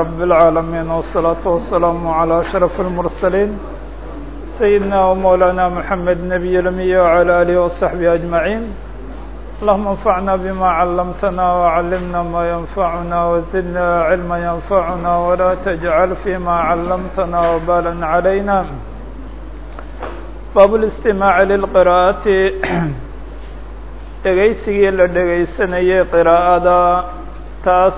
رب العالمين والصلاة والسلام على أشرف المرسلين سيدنا ومولانا محمد نبي الأمي وعلى آله وصحبه أجمعين اللهم انفعنا بما علمتنا وعلمنا ما ينفعنا وزدنا علما ينفعنا ولا تجعل فيما علمتنا وبالا علينا باب الاستماع للقراءة dhegaysigii la dhegaysanayay qiraa'ada taas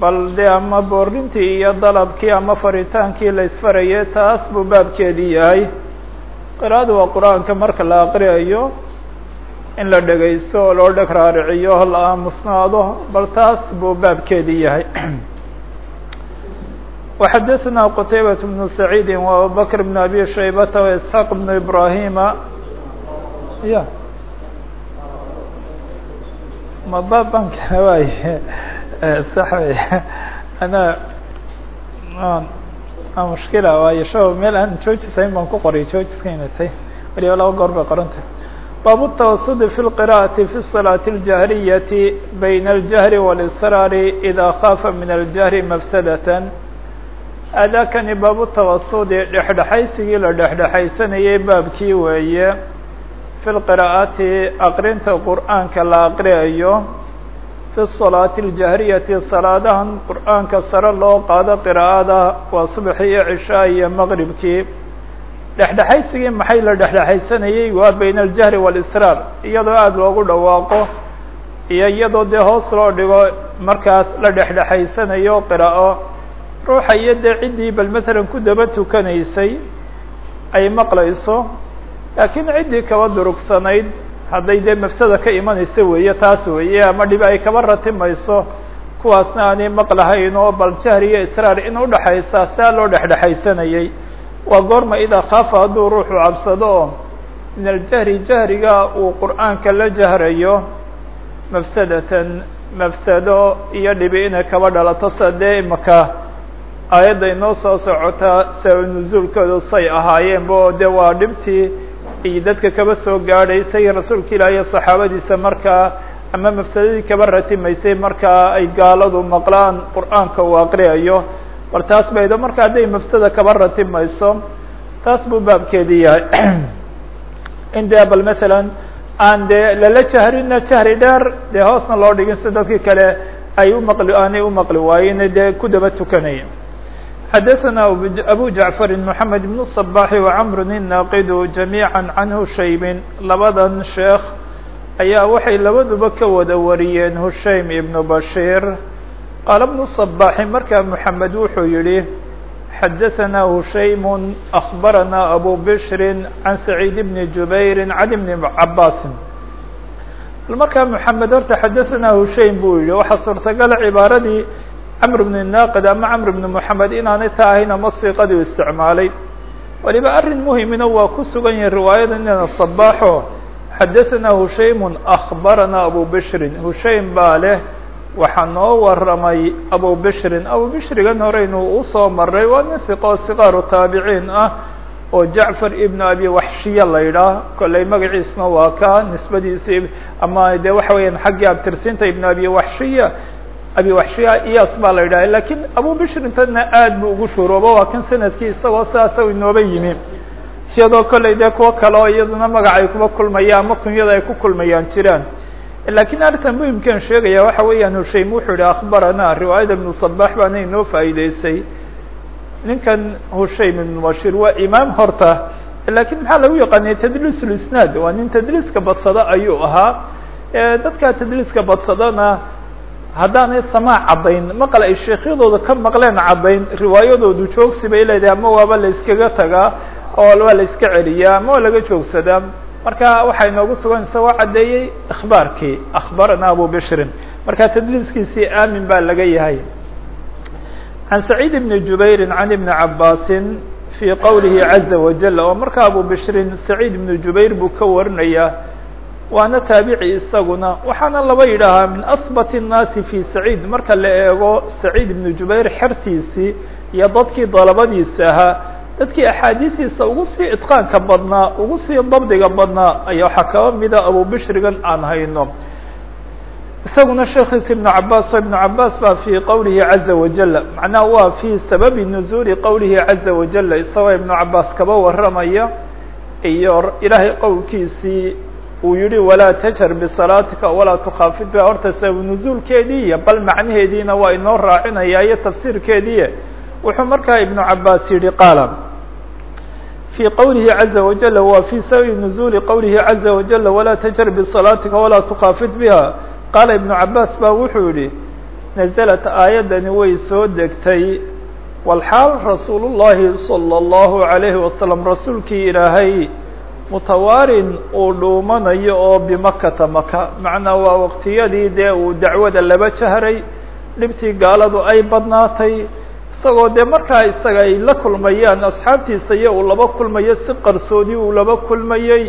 bal dee ama boorintii iyo dalabkii ama faritaankii la isfarayay taas buu baabkeedii yahay qiraa'ada waa qur-aanka marka la aqriyayo in la dhegaysto oo loo dheg raariciyo la aamusnaado bal taas buu baabkeedii yahay وxadثna qتaybaة بن سعيidi وabubكر بن أbي شhaybة وإسحاq بن إبراهيma ya madabanka waay sax wey ana mushkila waayo show meel aan joojisayn baan ku qoray joojiska inatay waliba laba goor bay qorantay bab التawasudi في القراءة في الصلاة الجaهرية بين الجهر والإsrاar إdا خاfa min الجهر مفسدة adakani baabu tawasudi dhexdhexaysigii la dhexdhexaysanayay baabkii weeye fi lqiraa'ati aqrinta qur'aanka la aqriyayo fi salaati aljahriyati salaadahan qur'aanka sare loo qaado qiraa'ada waa subaxi iyo cishaa iyo maqribkii dhexdhexaysigii maxay la dhexdhexaysanayey waa bayna aljahri waalisraar iyadoo aada loogu dhawaaqo iyo iyadoo dee hoos loo dhigo markaas la dhexdhexaysanayo qiraa'o ruuxa iyo dee ciddii bal matalan ku daba tukanaysay ay maqlayso laakiin ciddii kaba durugsanayd hadday dee mafsada ka imanaysa weeye taas weeye ama dhibi ay kaba ratimayso kuwaasna aanay maqlahayn oo bal jahri iyo israar in udhaxaysa saa loo dhexdhexaysanayay. Waa goorma idaa khaafa hadduu ruuxu cabsado min aljahri jahriga uu qur'aanka la jahrayo mafsadatan mafsado iyo dhibi inay kaba dhalato sida dee imaka aayadda inoo soo sabab nuzuulkoodu say ahaayeenba oo de waa dhibtii iyo dadka kaba soo gaadhaysay rasuulka ilaah iyo saxaabadiisa markaa ama mafsadadii kaba ratimaysay markaa ay gaaladu maqlaan qur'aanka uu aqriyayo. Bal taas baydo marka hadday mafsada kaba ratimayso taas buu baabkeedii yahay. In dee bal masalan aan dee lala jahrina jahri dheer dee hoosna loo dhigin si dadkii kale ay umaqli aanay umaqli waayen dee ku daba tukanaya xadaثna abu jaعفar mحamed بن الصbaح وcmr الناqd جamيعا عan hushaym labadan sheekh ayaa waxay labaduba ka wada wariyeen hushaym ibn bashيr qaala بن الصbaح markaa mحamed wuxuu yihi xadaثna hushaym أخbarana abu bشhr عan سacيid بn jubayr عan بn cabاsi markaa mحamed horta xadaثna hushaym buu yihi waxaa suurtagala cibaaradii cmr bn naaqid ama camr bn mxamed inaanay taa ahayn ama siiqadii u isticmaalay. Waliba arrin muhimina waa ku sugan yahi riwaayada inana sabaaxo. Xadaثanaa hushaymu akbaranaa abu bishrin. Baa leh waxaa noo waramay abu bishrin. Abu bishrigan horeynu u soo waa nin iqo siqaaru taabiciin ah oo jacfar ibn abi waxshiya la yidhaah. Kolley magaciisna waa ka nisbadiisii ama de waxa weeyaan xaggii abtirsinta ibn abi waxshiya abi waxshiya iyas baa la yidhaha lakiin abu bishrintanna aad bu ugu shuuroobo waa kan sannadkii isagoo saasa inooba yimi. Iyadoo kolley dee kuwo kale oo iyaduna magaca ay kuba kulmayaan ama kunyada ay ku kulmayaan jiraan. Lakiin arrintan muhimkan sheegaya waxa weeyaan hushaym wuxuu yihi akhbarana riwaayada ibnu صabax baana inoo faa'iideysay ninkan hushaym ibnu bashir waa imaam horta lakiin maxaa lagu yaqaanay tadliis lisnaad waa nin tadliiska badsada ayuu ahaa. Dadka tadliiska badsadana haddaanay samaac caddayn maqal ay sheekhyadooda ka maqleen caddayn riwaayadoodu joogsi bay leedahay ama waaba la iskaga tagaa oo waa la iska celiyaa ama waa laga joogsadaa. Marka waxaa inoogu sugan isagoo caddeeyey ikhbaarkii akhbarana abu bishrin marka tadliiskiisii aamin baa laga yahay. Can saciid ibni jubayrin can ibni cabaasin fii qowlihi caza wajal oo marka abu bishrin saciid ibnu jubayr buu ka warinayaa waana taabici isaguna waxaana laba yidhaahaa min ahbat الnaasi fi saciid marka la eego saciid ibnu jubayr xertiisii iyo dadkii dalabadiisa ahaa dadkii axaadiistiisa ugu sii itqaanka badnaa ugu sii dabdiga badnaa ayaa waxaa kaba mida abu bishrigan aan hayno isaguna sheekiisa iبن cabaas o iبن cabaas ba fي qowlihi عaزa wajل macnaha waa fي sababi نزuuli qowlihi عaزa wajل isagoo iبن cabaas kaba waramaya iyo ilaahay qowlkiisii uu yihi walaa tjhar bsalaatika walaa tukhaafid ba horta sabab nuزuulkeedii iyo bal macnaheediina waa inoo raacinaya iyo tafsiirkeedii wuxuu markaa iبن cabaas yihi qaala في qwلihi عaزa وaجل wa في sababi نزuل qwlihi عaزa وaجل وlaa تجر بصلاaتika وlaa تkاafid بها qaala iبن cabaas ba wuxuu yihi نزلت aayadani way soo degtay walxaal rasuul الlahi صلى الlaهu عaليه وasلم rasuulkii ilaahay mutawaarin uu dhuumanayo oo bimakata maka. Macnaa waa waqtiyadii dee uu dacwada laba jahray dhibtii gaaladu ay badnaatay. Isagoo dee markaa isaga ay la kulmayaan asxaabtiisa iyo uu laba kulmayo si qarsoodi uu laba kulmayey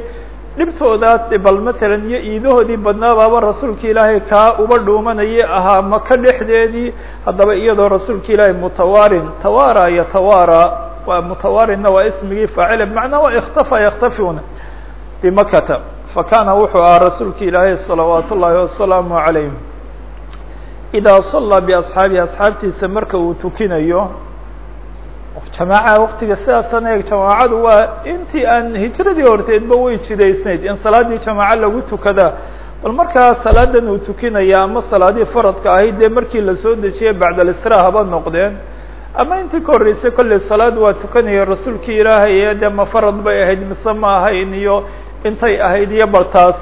dhibtoodaas bal matalan iyo iidahoodii badnaa rasuulka ilaahay kaa uba dhuumanayay ahaa maka dhexdeedii. Haddaba iyadoo rasuulka ilaahay mutawaarin tawaara iyo tawaara. Waa mutawaarinna waa ismigii faacile bmacnaa waa ikhtafa yaktafiuna bimakata fakana wuxuu ahaa rasuulka ilaahay salawaat ullaahi wasalaamu calayh idaa sallaa biasxaabihi asxaabtiisa marka uu tukinayo jamaaca waqtiga sidaasan eeg jamaacadu waa intii aan hijradii horteedba way jidaysnayd in salaadii jamaaco lagu tukadaa bal markaa salaadan uu tukinaya ama salaadii faradka ahayd dee markii la soo dejiyay bacdalisra haba noqdeen ama intii ka horreysay kolley salaad waa tukanaya rasuulkii ilaahay ee dee ma farad bay ahayd mise ma ahayn iyo intay ahayd iyo bal taas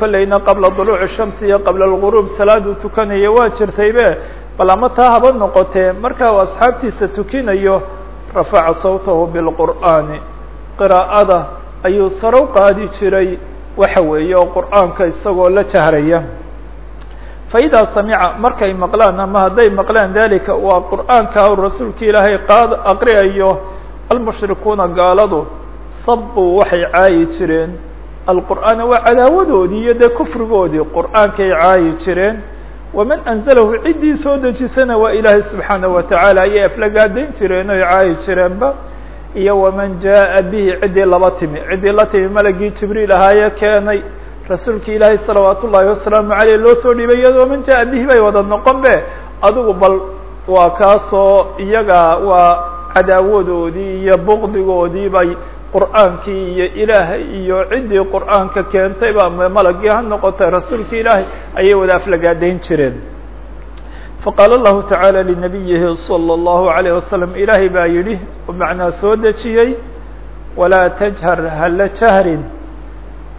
kolleyna qabla duluuci shamsi iyo qabla alguruub salaaduu tukanaya waa jirtaybe bal ama taa haba noqotee marka uu asxaabtiisa tukinayo rafaca sawtahu bilqur'aani. Qiraa'ada ayuu saro qaadi jiray. Waxa weeye oo qur'aanka isagoo la jahraya faidaa samica markay maqlaan ama hadday maqlaan dalika waa qur'aanka rasuulka ilaahay qaad aqriyayo almushrikuuna gaaladu sabbuu waxay caayi jireen alqur'aana waa cadaawadoodii iyo dee kufrigoodii qur'aankay caayi jireen. Waman anzalahu ciddii soo dejisana waa ilaahay subxaanaه wa tacaala ayay aflagaadayn jireen oy caayi jireenba. Iyo waman jaaءa bihi ciddii laba timi ciddii la timi malagii jibriil ahaayee keenay. Rasuulki ilaahay salawaat ullaahi wasalaamu aleyh loo soo dhiibay iyadoo man jaa bihi bay wada noqon be. Adugu bal waa kaasoo iyaga waa cadaawadoodii iyo buqdigoodii bay qur'aankii iyo ilaahay iyo ciddii qur'aanka keentayba malagii ha noqotay rasuulka ilaahay ayay wada aflagaadayn jireen faqaala allahu tacaala linabiyihi salى اllahu عalayه wasalam ilaahay baa yidhi macnaa soo dejiyey walaa tajhar hala jahrin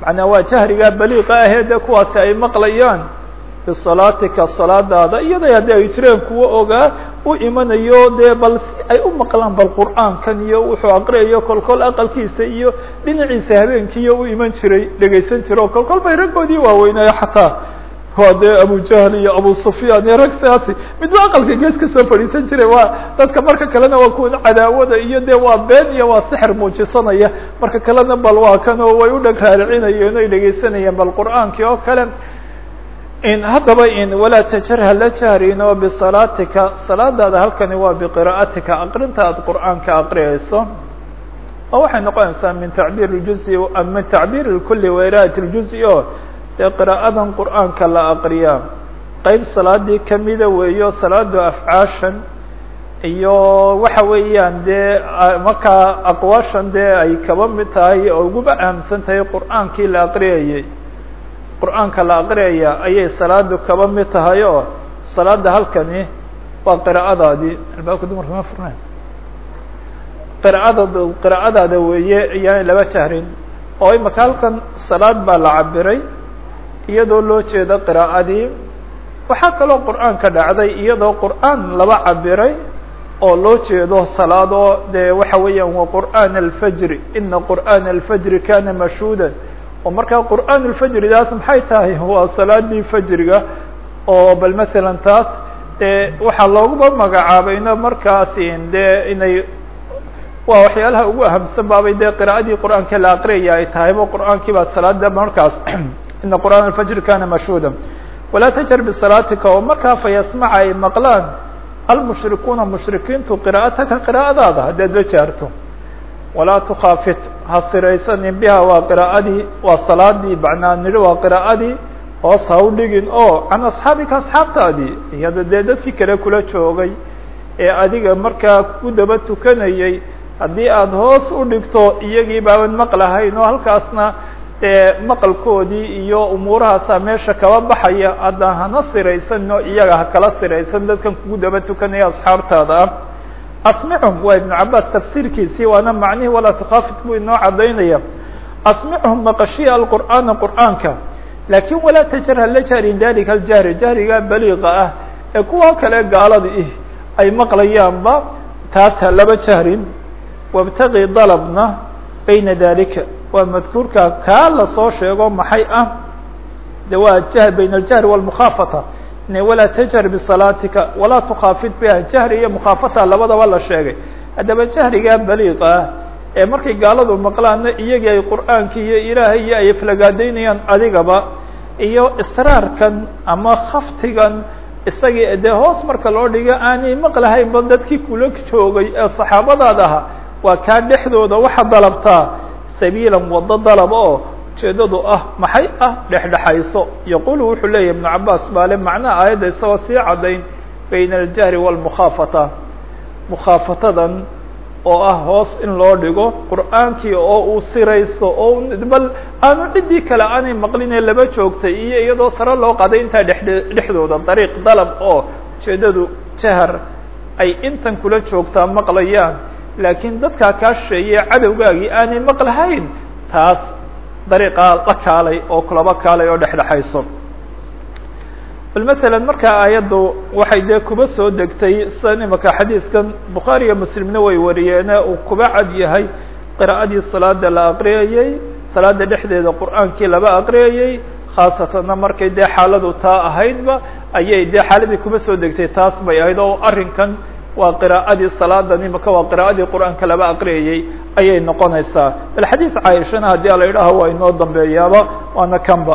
macnaa waa jahrigaa baliiqa ahee dee kuwaasi ay maqlayaan bisalaatika salaadaada iyaday haddii ay jireen kuwo ogaa u imanayo dee bal si ay u maqlaan bal qur'aankan iyo wuxuu aqriyayo kolkol aqalkiisa iyo dhinaciisa habeenkiiyo u iman jiray dhegaysan jira oo kolkol bay raggoodii waaweynaayo xataa waa dee abu jahl iyo abu sufyaan iyo rag sidaasi midba aqalka gees ka soo fadhiisan jiray waa dadka marka kalena waa kuwa cadaawada iyo dee waa been iyo waa sixir muujisanaya marka kalena bal waa kan oo way u dheg raaricinayeen oy dhegaysanayeen bal qur'aankii oo kale haddaba in walaa tajar hala jahrin oo bisalaatika salaadaada halkani waa biqira'atika aqrinta aad qur'aanka aqriyayso oo waxay noqonaysaa min tacbiir اjuزi min tacbiir kuli wairaat اljuزi oo dee qiraa'adan qur'aanka la aqriyaa qeyb salaadii kamida weeyo salaadu afcaashan iyo waxa weeyaan dee markaa aqwaashan dee ay kaba mid tahay oo uguba ahamsan tahay qur'aankii la aqriyayay qur'aanka la aqriyaya ayay salaadu kaba mid tahay oo salaada halkani waa qiraa'adaadii albaabka dumarka ma furnayn. Qiraa'ada qiraa'adaada weeye iyaan laba jahrin oo imaka halkan salaad baa la cabiray iyadoo loo jeedo qiraa'adii. Waxaa kaloo qur'aanka dhacday iyadoo qur'aan laba cabiray oo loo jeedo salaadoo. Dee waxa weeyaan wa qur'aan alfajri ina qur'aan alfajri kana mashhuuda oo markaa qur'aan alfajridaas maxay tahay? Waa salaadii fajriga oo bal masalan taas waxaa looguba magacaabayno markaasi dee inay waa waxyaalaha ugu ahamsan baabay dee qira'adii qur'aanka la aqriyaya ay tahayba qur'aankii baa salaada markaas. Ina qur'aan alfajri kana mashhuuda walaa tajhar bisalaatika oo markaa fayasmaca ay maqlaan mushrikiintu qira'ataka qira'adaada haddaad la walaa tukhaafit ha siraysanin biha waa qiraa'adii waa salaadii macnaa nidhi waa qiraa'adii hoos ha u dhigin oo can asxaabika asxaabtaadii iyada dee dadkii kale kula joogay ee adiga markaa ku daba tukanayay haddii aada hoos u dhigto iyagii baaban maqlahayn oo halkaasna dee maqalkoodii iyo umuurahaasaa meesha kaba baxaya hadda hana siraysanno iyaga ha kala siraysan dadkan kugu daba tukanaya asxaabtaada. ah asmicum waa ibnu cabaas tafsiirkiisii waana macnihii walaa tukhaafit buu inoo cadaynaya asmicum maqashiya alqur'aana qur'aanka. Laakiin walaa tajar hala jahrin dalika aljahri jahriga baliiqa ah ee kuwa kale gaalada ih ay maqlayaanba taas ha laba jahrin. Wabtaqi dalabna bayna dalika waa madkuurka kaa la soo sheego maxay ah? De waa bayna aljahri walmukhaafata walaa tajhar bisalaatika walaa tukhaafid biha. Jahri iyo mukhaafata labadaba la sheegay. Haddaba jahrigaa baliiqa ah ee markay gaaladu maqlaana iyagii ay qur'aankii iyo ilaahay iyo ay aflagaadaynayaan adigaba iyo israarkan ama khaftigan isagii dee hoos marka loo dhigo aanay maqlahaynba dadkii kula joogay ee saxaabadaad aha waa kaa dhexdooda waxa dalabtaa sabiilan wado dalab oo ujeedadu ah maxay ah dhexdhexayso. Yaqulu wuxuu leeyahy ibnu cabaas baale macnaha aayadda isagoo sii caddayn bayna aljahri walmukhaafata mukhaafatadan oo ah hoos in loo dhigo qur'aankii oo uu sirayso oo bal aanu ciddii kale aanay maqlinee laba joogtay iyo iyadoo sare loo qaaday intaa dhexdooda dariiq dalab oo ujeedadu jahar ay intan kula joogtaa maqlayaan. Laakiin dadkaa kaa shisheeye cadowgaagii aanay maqlahayn taas dariiqaa la kaalay oo kulaba kaalay oo dhexdhexayso. Bal masalan markaa aayaddu waxay dee kuba soo degtay sida imaka xadiidkan bukhaari iyo muslimna way wariyeene uu kuba cad yahay qiraa'adii salaada la aqriyayey salaada dhexdeeda qur'aankii laba aqriyayey khaasatanna markay dee xaaladu taa ahaydba ayay dee xaaladii kuba soo degtay taas bay ahayd oo arrinkan waa qiraa'adii salaadan imaka waa qiraa'adii qur'aanka laba aqriyayey ayay noqonaysaa bal xadiid caaishana haddii ala idhaaho waa inoo dambeeyaaba waana kanba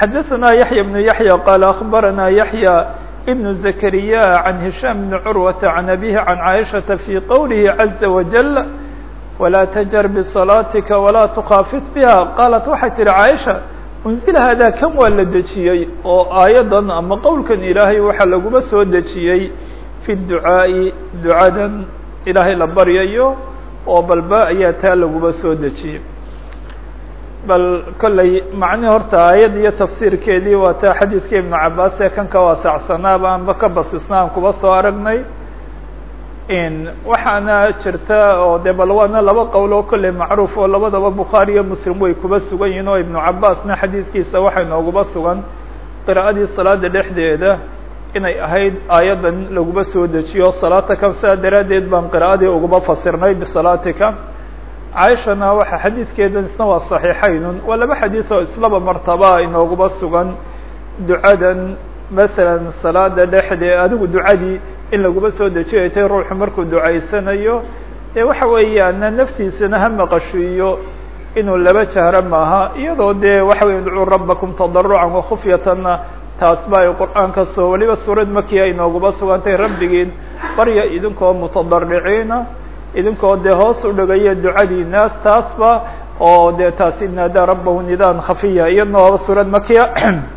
xadaثna yaحya بن yaحyى qال أخbarana yaحyى بن زكريا عن هiشام بن عروة عن أbيه عن عائشhaةa في qwله عزa وجل ولا تجر بصلاaتika ولا تخاaفت بها qالت waxay tihi عائشha unzila hadaa kan waa la dejiyey oo aayadan ama qowlkan ilaahay waxaa laguma soo dejiyey fi ducaa'i ducadan ilaahay la baryayo oo balba ayaa taa laguma soo dejiyey. Bal kolley macni horta aayad iyo tafsiirkeedii waa taa xadiidka ibnu cabaas ee kan ka waasacsanaa ba aanba ka basisna kuba soo aragnay waxaana jirta oo de bal waana laba qowl oo kolley macruuf oo labadaba bukhaari iyo muslim way kuba sugan yihiin oo ibnu cabaasna xadiidkiisa waxay nooguba sugan. Qiraa'adii salaada dhexdeeda inay ahayd aayaddan laguba soo dejiyo salaataka sidaa daraaddeed baan qiraa'adii uguba fasirnay bisalaatika caaishana waxa xadiidkeedan isna waa صaxiixaynun waa laba xadiid oo islaba martaba inooguba sugan ducadan masalan salaada dhexdee adigu ducadii in laguba soo dejiyo tay ruuxu markuu ducaysanayo dee waxa weeyaana naftiisana ha maqashiiyo inuu laba jahro maaha iyadoo dee waxa wey idcuu rabakum tadarucan wakufyatanna taas ba ay qur'aanka soo weliba suurad makiya inooguba sugantay rabbigiin barya idinkoo mutadariciina idinkoo dee hoos u dhigaya ducadii naas taasba oo dee taasi naadaa rabahu nidaan khafiya iyadna suurad makiya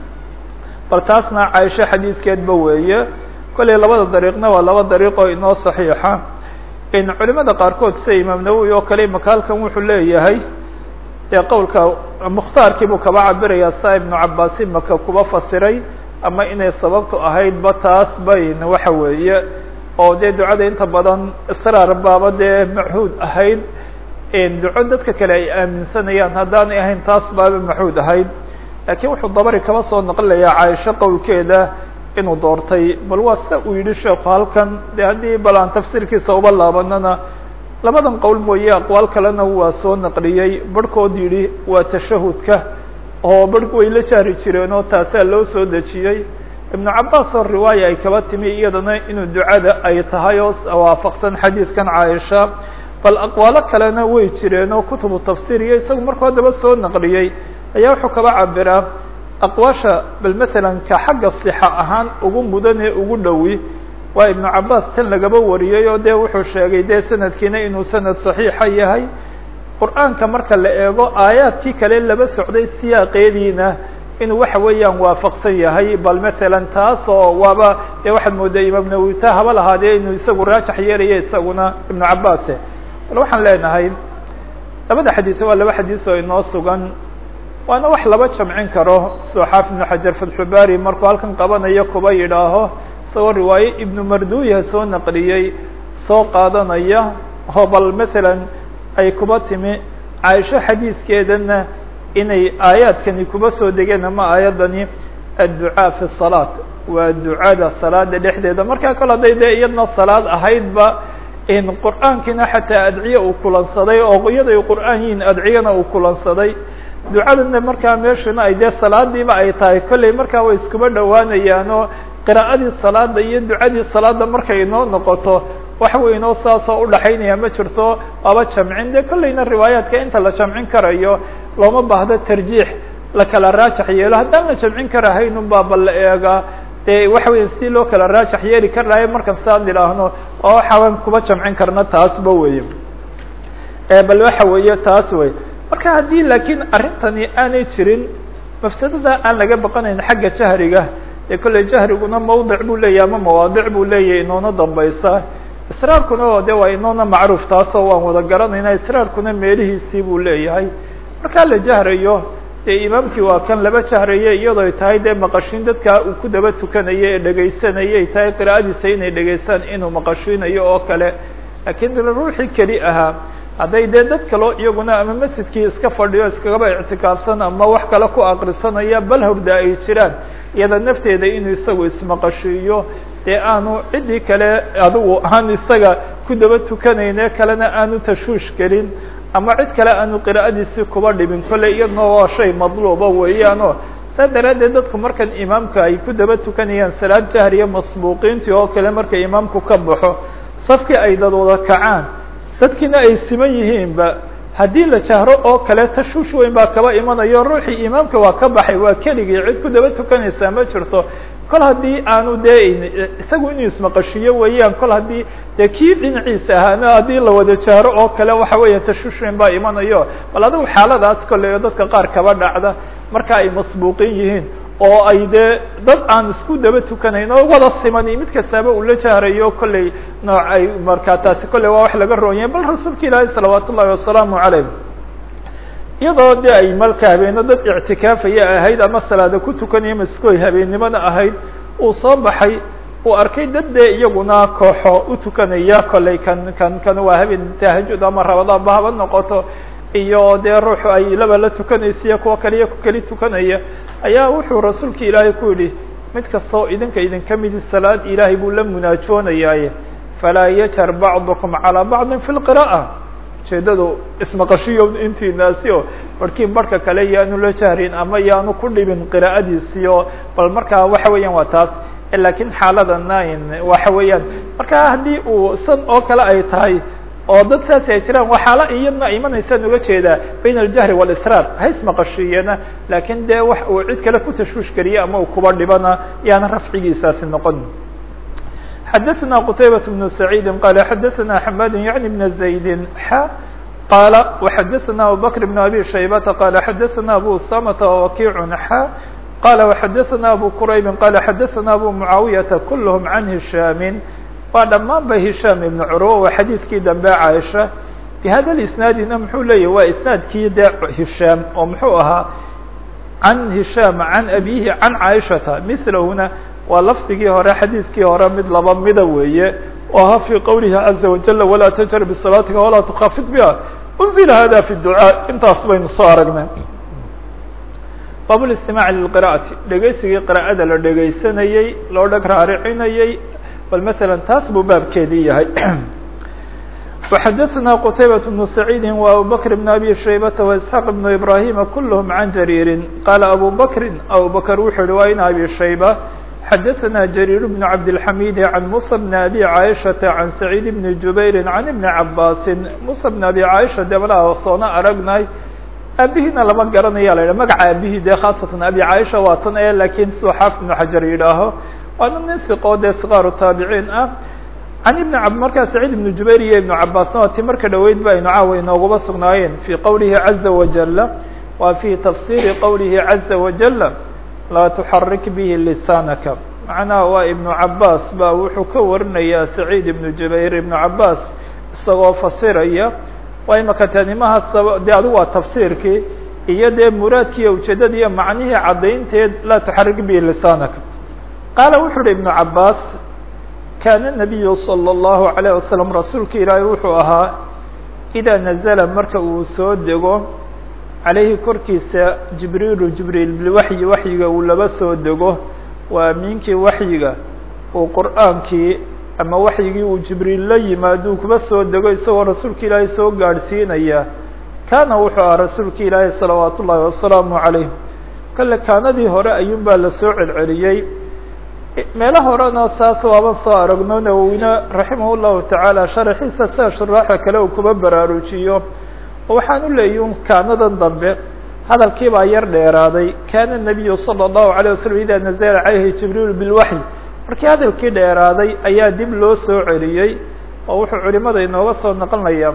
bal taasna caaisho xadiidkeedba weeye kolley labada dariiqna waa laba dariiq oo inoo saxiixa. In culimada qaarkood sida imaam nawowi oo kale imaka halkan wuxuu leeyahay dee qowlka mukhtaarkii buu kaba cabirayaa saa ibnu cabaas imaka kuba fasiray ama inay sababtu ahaydba taas bayn waxa weeye oo dee ducada inta badan israar baaba dee machuud ahayd. Duco dadka kale ay aaminsanayaan haddaanay ahayn taas baaba machuud ahayd laakiin wuxuu dabari kaba soo naqlilayaa caaisho qowlkeeda inuu doortay. Bal waa sida uu yidhi sheeku halkan de haddii bal aan tafsiirkiisa uba laabanana. Labadan qowl mooye aqwaal kalena waa soo naqliyey. Barhkood yidhi waa tashahudka oo barh way la jahri jireen oo taasaa loo soo dejiyey. Ibnu cabaas oo riwaaya ay kaba timi iyadana inuu ducada ay tahay oo waafaqsan xadiidkan caaisha. Bal aqwaalo kalena way jireen oo kutubu tafsiir iyo isagu markuu haddaba soo naqliyey ayaa wuxuu kaba cabiraa aqwaasha bal masalan ka xagga sixa ahaan ugu mudan ee ugu dhowi waa ibnu cabaas tan lagaba wariyey oo dee wuxuu sheegay dee sanadkiina inuu sanad saxiixa yahay. Qur'aanka marka la eego aayaadkii kale laba socday siyaaqeediina inuu waxa weeyaan waafaqsan yahay bal masalan taas waaba dee waxaad moodaa imaam nawowi taa haba lahaadee inuu isagu raajax yeelaya isaguna ibnu cabaase bal waxaan leenahay labada xadiis waa laba xadiis oo inoo sugan waana wax laba jamcin karo. Soo xaafid ibnu xajar fatxubari markuu halkan qabanayo kuba yidhaaho isagoo riwaaye ibnu marduya soo naqliyey soo qaadanaya. Oo bal masalan ay kuba timi caaisho xadiidkeedana inay aayaadkani kuba soo degeen ama aayaddani adducaa fi salaat waa ducada salaada dhexdeeda. Markaa kale hadday dee iyadna salaad ahaydba in qur'aankiina xataa adciye uu kulansaday oo iyaday qur'aan yihiin adciyana uu kulansaday ducadana markaa meeshuna ay dee salaadiiba ay tahay kolley markaa way iskuba dhowaanayaan oo qiraa'adii salaada iyo ducadii salaada markay inoo noqoto wax weynoo saasoo udhaxaynaya ma jirto waaba jamcin. Dee kolleyna riwaayaadka inta la jamcin karayo looma baahdo tarjiix la kala raajax yeelo. Haddaan la jamcin karahayn un baaba la eegaa dee waxa weya si loo kala raajax yeeli karaayo markan saan idhaahno oo waxaan kuba jamcin karna taasba weye bal waxa weeye taas wey marka haddii laakiin arrintani aanay jirin mafsadada aan laga baqanayn xagga jahriga dee kolley jahriguna mawdic buu leeyahy ama mawaadic buu leeyahay inoona dambaysa. Israarkuna de waa inoona macruuf taasoo waan wada garanayna israarkuna meelihiisii buu leeyahay. Markaa la jahrayo dee imaamkii waa kan laba jahraye iyadoo ay tahay dee maqashiin dadka uu ku daba tukanaya ee dhegaysanaya ay tahay qiraa'adiisa inay dhegaystaan inuu maqashiinayo oo kale. Laakiin ruuxii keli ahaa hadday dee dad kaloo iyaguna ama masjidkii iska fadhiyo iskagaba ictikaafsan ama wax kale ku akrisanaya bal hawrda ay jiraan. Iyada nafteeda inuu isagu ismaqashiiyo. Dee aanu ciddii kale adigu aan isaga ku daba tukanayne kalena aanu tashuush gelin. Ama cid kale aanu qiraa'adiisii kuba dhibin. Kolley iyadna waa shay madluuba weeyaanoo saa daraaddeed dadku markan imaamka ay ku daba tukanayaan salaad jahriya masbuuqiintii oo kale marka imaamku ka baxo safkii ay dad wada kacaan dadkiina ay siman yihiinba haddii la jahro oo kale tashuush weyn baa kaba imanayo ruuxii imaamka waa ka baxay waa keligii cid ku daba tukanaysaa ma jirto. Kol haddii aanu dee isagu inuu ismaqashiyo weeyaan kol haddii dee kii dhinaciisa ahaana haddii la wada jahro oo kale waxa weeya tashuush weyn baa imanayo. Bal adigu xaaladaas kolley dadka qaar kaba dhacda marka ay masbuuqin yihiin oo ay dee dad aan isku daba tukanayn oo wada simani mid kastaaba uu la jahrayo kolley nooc ay markaa taasi kolley waa wax laga roonyahay bal rasuulka ilaahi salawaat ullahi wasalaamu calayh. Iyadoo de ay malka habeeno dad ictikaafaya ahayd ama salaada ku tukanaya maskoy habeennimada ahayd uu soo baxay uu arkay dad dee iyaguna kooxo u tukanaya kolley kan kan kan waa habeen tahajud ama rabadaanba haba noqoto iyo dee ruuxu ay laba la tukanaysiyo kuwa kaliya ku keli tukanaya ayaa wuxuu rasuulka ilaahay ku yidhi mid kastoo idinka idinka midi salaad ilaahay buu la munaajoonayaaye. Falaa yajhar bacdukum calaa bacdin fi lqira'a ujeedadu ismaqashiyo intiinaasi o barhkiin barhka kale yaanu la jahrin ama yaanu ku dhibin qiraa'adiisiyo bal markaa waxa weeyaan waa taas. Lakiin xaaladana waxa weeyaan marka haddii uu san oo kale ay tahay oo dad saasi ay jiraan waa xaala iyadna imanaysaan uga jeedaa bayn aljahri walisraar ha ismaqashiiyana laakiin dee wax uu cid kale ku tashwiish geliye ama uu kuba dhibana yaana rafcigiisaasi noqon xadaثna qtaybaة بن سacيidi qala xadaثna xmad yaعni بn زaydi xa qala وxadaثna abubakr بn abi shaybata qala xadaثna abu samta wakic xa qala وxadaثna abu quraybi qala xadaثna abu muعaawiyaةa kulhm can hishaami waa dhamaan ba hishaam ibn curwa waa xadiidkii dambe caaisha bihada isnaadina muxuu leeyahy waa isnaadkii dee hishaam oo muxuu ahaa can hishaam can abihi can caaishata milahuna waa lafdigii hore xadiidkii hore mid laba mida weeye. Oo ahaa fii qowlihi caza wajala walaa tajhar bisalaatika walaa tukafid biha. Unzila hada fi ducaa intaas baynu soo aragnay. Baab listimaaci lilqira'ati dhegeysigii qira'ada la dhegeysanayey loo dheg raaricinayey bal maala taas buu baabkeedii yahay وxadaثna qtaybaة بن سacيidi وabubakr بn abi shaybata وإسحاq بn ibrahima kulhm can jariiri qala abu bakri abu bakr wuxuu yihi waa in abi shayba xadaثna jrيir بن cabdالحamid عan muسى بn abi caiشhaةa عan سacيid بn jubayri عan iبn cabasi muسى بn abi caiشha deblaha soona aragnay aabihina lama garanaya la yidhah magaca aabihii dee khaasatan abi caiشha waa tan e lakiin siduu xaafid بn xajar yidhaaho waana nin siqoo dee sikaaru taabiciin ah. Can ibn markaa saciid ibnu jubayr iyo ibnu cabaasna waa ti marka dhoweyd ba aynu caawa inooguba sugnaayeen. Fii qowlihi caza wajala wa fii tafsiiri qowlihi caza wajala laa tuxarik bihi lisaanaka. Macnaha waa ibnu cabaas ba wuxuu ka warinayaa saciid ibnu jubayr ibnu cabaas isagoo fasiraya waa imaka tanimaha de adigu waa tafsiirkii iyo dee muraadkiiyo ujeedada iyo macnihii caddaynteed laa tuxarik bihi lisaanaka qaala wuxu uhi ibnu cabaas kaana nabiyu salى اllahu عalيه wasalam rasuulka ilaahay wuxuu ahaa idaa nazla marka uu soo dego calayhi korkiisa jibriilu jibriil bilwaxyi waxyiga uu laba soo dego waa amiinkii waxyiga uu qur'aankii ama waxyigii uu jibriil la yimaado uu kuba soo dego isagoo rasuulka ilaahay soo gaadhsiinaya kaana wuxuu ahaa rasuulka ilaahay salawaat ullaahi wasalaamu calayh kale kaanadii hore ayuun baa lasoo celceliyey meelo horena saas waaban soo aragno nawowina raximah llahu tacaala sharaxiisa sida shuraaxa kale uu kuba baraarujiyo waxaan u leeyihi un kaanadan dambe hadalkii baa yar dheeraaday kaana nabiyu salى اllahu عalيه waslm ida nazla calayhi jibriil bilwaxy markii hadalkii dheeraaday ayaa dib loo soo celiyey oo wuxuu culimada inooga soo naqonaya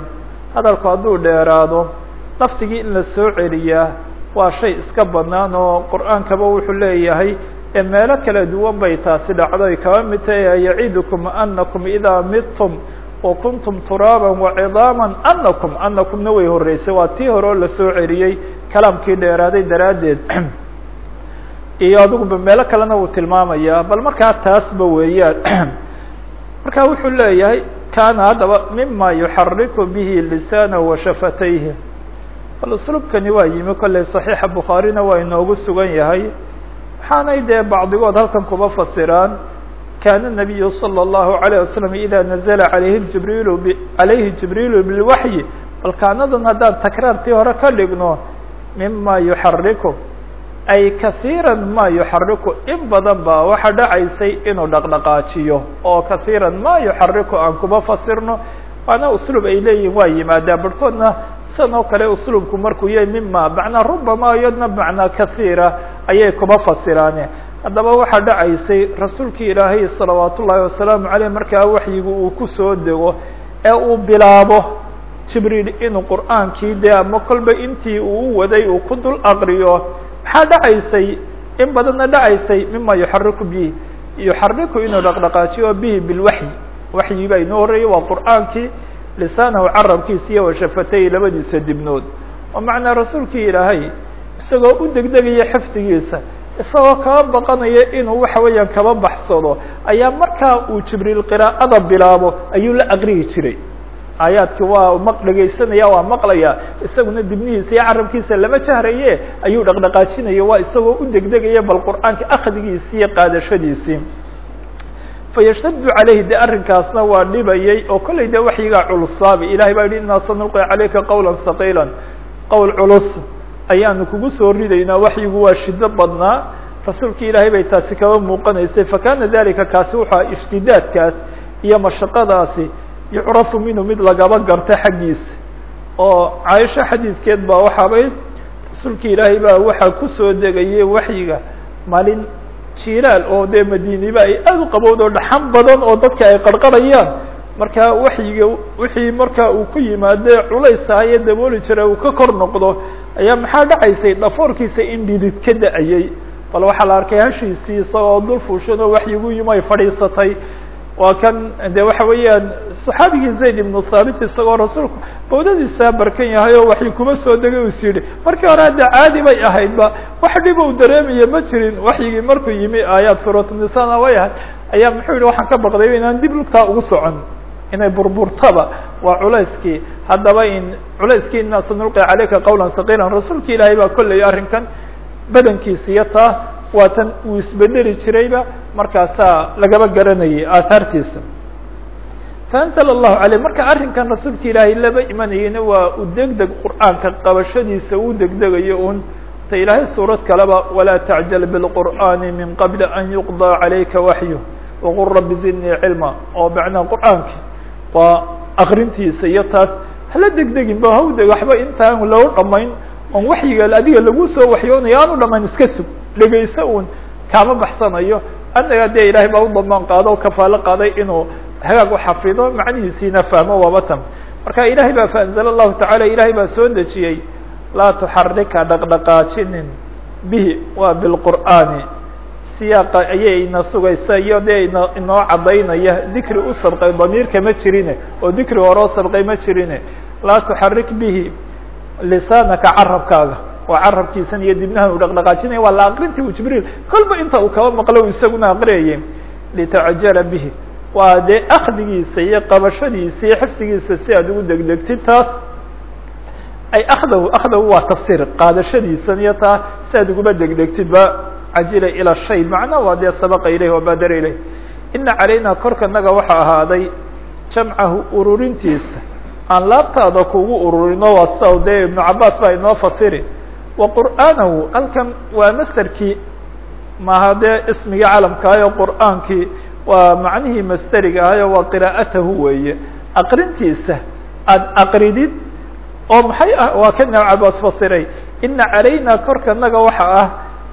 hadalku hadduu dheeraado lafdigii in la soo celiyaa waa shay iska banaan oo qur'aankaba wuxuu leeyahay ee meelo kala duwan bay taasi dhacdo ay kaba mid tahay yacidukum anakum idaa midtum wakuntum turaaba wacidaama anakum anakumna way horeysay waa tii hore oo la soo celiyey kalaamkii dheeraaday daraaddeed. Iyo adiguba meelo kalena uu tilmaamaya bal markaa taasba weeyaan. Marka wuxuu leeyahay kaana haddaba mima yuxariku bihi lisaanahu washafatayhi bal uslubkani waa yimi kolley صaxiixa bukhaarina waa inoogu sugan yahay waxaanay dee bacdigood halkan kuba fasiraan kaana الnabiyu salى الlahu عalيه wasalam ida nazla alayhi jibriilu calayhi jibriilu bilwaxyi bal kaanadan haddaan takraartii hore ka dhigno mima yuxariku ay kahiira ma yuxariku in badan ba waxa dhacaysay inuu dhaqdhaqaajiyo oo kahiira ma yuxariku aan kuba fasirno waana uslub ay leeyihin waa yimaadaa barhkoodna sidan oo kale uslubku markuu yahay mima macnaa rubama iyadna macnaa kahiira ayay kuba fasiraane. Haddaba waxaa dhacaysay rasuulkii ilaahay salawaat ullaahi wasalaamu caleyh markaa waxyigu uu ku soo dego ee uu bilaabo jibriil inuu qur'aankii dee ama kolba intii uu waday uu ku dul aqriyo maxaa dhacaysay? In badanna dhacaysay mima yuxariku bihi yuxariku inuu dhaqdhaqaajiyo bihi bilwaxyi. Waxyi baa inoo horreeyay waa qur'aankii lisaanahu carabkiisa washafatay labadiisa dibnood. Oo macnaa rasuulkii ilaahay isagoo u degdegaya xifdigiisa isagoo kaba baqanaya inuu waxa weeyaan kaba baxsado ayaa markaa uu jibriil qiraa'ada bilaabo ayuu la aqriyi jiray. Aayaadkii waa maq dhegaysanaya waa maqlaya isaguna dibnihiisa iyo carabkiisa lama jahraye ayuu dhaqdhaqaajinaya waa isagoo u degdegaya bal qur'aanka akdigiisii iyo qaadashadiisii. Fayashtadu calayhi de arrinkaasna waa dhibayay oo kollay de waxyigaa culusaaba ilahay baa yihi inaa sanulqi calayka qawla haqiila qowl culus ayaanu kugu soo ridaynaa waxyigu waa shido badnaa rasuulki ilaahay bay taasi kaba muuqanaysay fakana dalika kaasi wuxua ishtidaadkaas iyo mashaqadaasi yucrafu minhu mid lagaba garta xaggiisa oo caaisha xadiidkeed baa waxaabay rasuulki ilaahay baa waxaa ku soo degayay waxyiga maalin jilaal oo dee madiiniba ay aad u qabowd oo dhaxan badan oo dadka ay qarqarayaan marka waxyiga wixii marka uu ku yimaade culaysahaye dabooli jira uu ka kor noqdo ayaa maxaa dhacaysay? Dhafoorkiisa in dhidid ka da'ayay bal waxaa la arkay hashiisii isagoo dul fuushan oo waxyigu yimi ay fadhiisatay. Waa kan de waxa weeyaan saxaabigii zayd ibnu thaabit isagoo rasuulku bawdadiisaa barkan yahay oo waxyi kuma soo degay us yidhi markii hore hadda caadi bay ahaydba wax dhiba u dareemaya ma jirin waxyigii markuu yimi aayaad suuratunisana way ahayd. Ayaa muxuu yihi waxaan ka baqday inaan dib lugtaa ugu socon inay burburtaba waa culayskii haddaba in culayskii inaa sanulqi calayka qawla haqiila rasuulki ilaahay baa kolley arrinkan badankiisa iyo taa waa tan uu isbedeli jirayba markaasaa lagaba garanayay aahaartiisa faanzl allahu aleyh marka arrinkan rasuulka ilaahay laba imanayena waa u degdeg qur'aanka qabashadiisa uu degdegayo un ta ilaahay suurad kaleba walaa tacjal biاlqur'ani min qabli an yuqضى calayka waxyu waqul rabi zidnii cilma oo macnaa qur'aanki waa akrintiisa iyo taas hala degdegin ba hawdeg waxba intaan loo dhamayn oon waxyiga adiga lagu soo waxyoonaya aanu dhamayn iska sug. Dhegayso uun kaama baxsanayo. Annagaa dee ilaahay baa u damaan qaado o kafaalo qaaday inuu hagaag uxafido macnihiisiina fahmo waaba marka ilahay baa faanzala allahu tacaala ilahay baa soo dejiyey. Laa tuxarika dhaqdhaqaajinin bihi waa bilqur'aani siyaaqa ayay ina sugaysa iyo dee ina inoo cadaynaya dikri u sabqay damiirka ma jirine oo dikri horeo sabqay ma jirine. Laa tuxarik bihi lisaanaka carabkaaga oo carabkiisan iyo dibnahan u dhaqdhaqaajinaya waa la aqrinti u jibriil kolba inta uu kaba maqlo isaguna aqriyayay litacjala bihi waa dee akdigiisa iyo qabashadiisa iyo xifdigiisa si aad ugu degdegtid taas ay akdahu akdahu waa tafsiir qaadashadiisan iyo taa si aad uguba degdegtid ba cajila ilى shay. Macna waa dee sabaqa ilayh wabaadara ilayh ina calayna korka naga ahaaday jamcahu ururintiisa. Aan laabtaada kugu ururino waa sa dee ibnu cabaas baa inoo fasiri. Wa qur'aanahu halkan waa masderkii maaha dee ismigii calamkaayo qur'aankii waa macnihii masderiga ahayo waa qiraa'atahu weeye. Aqrintiisa aad aqridid oo maxay ah waa kan ibnu fasiray. Ina calayna korka waxa ah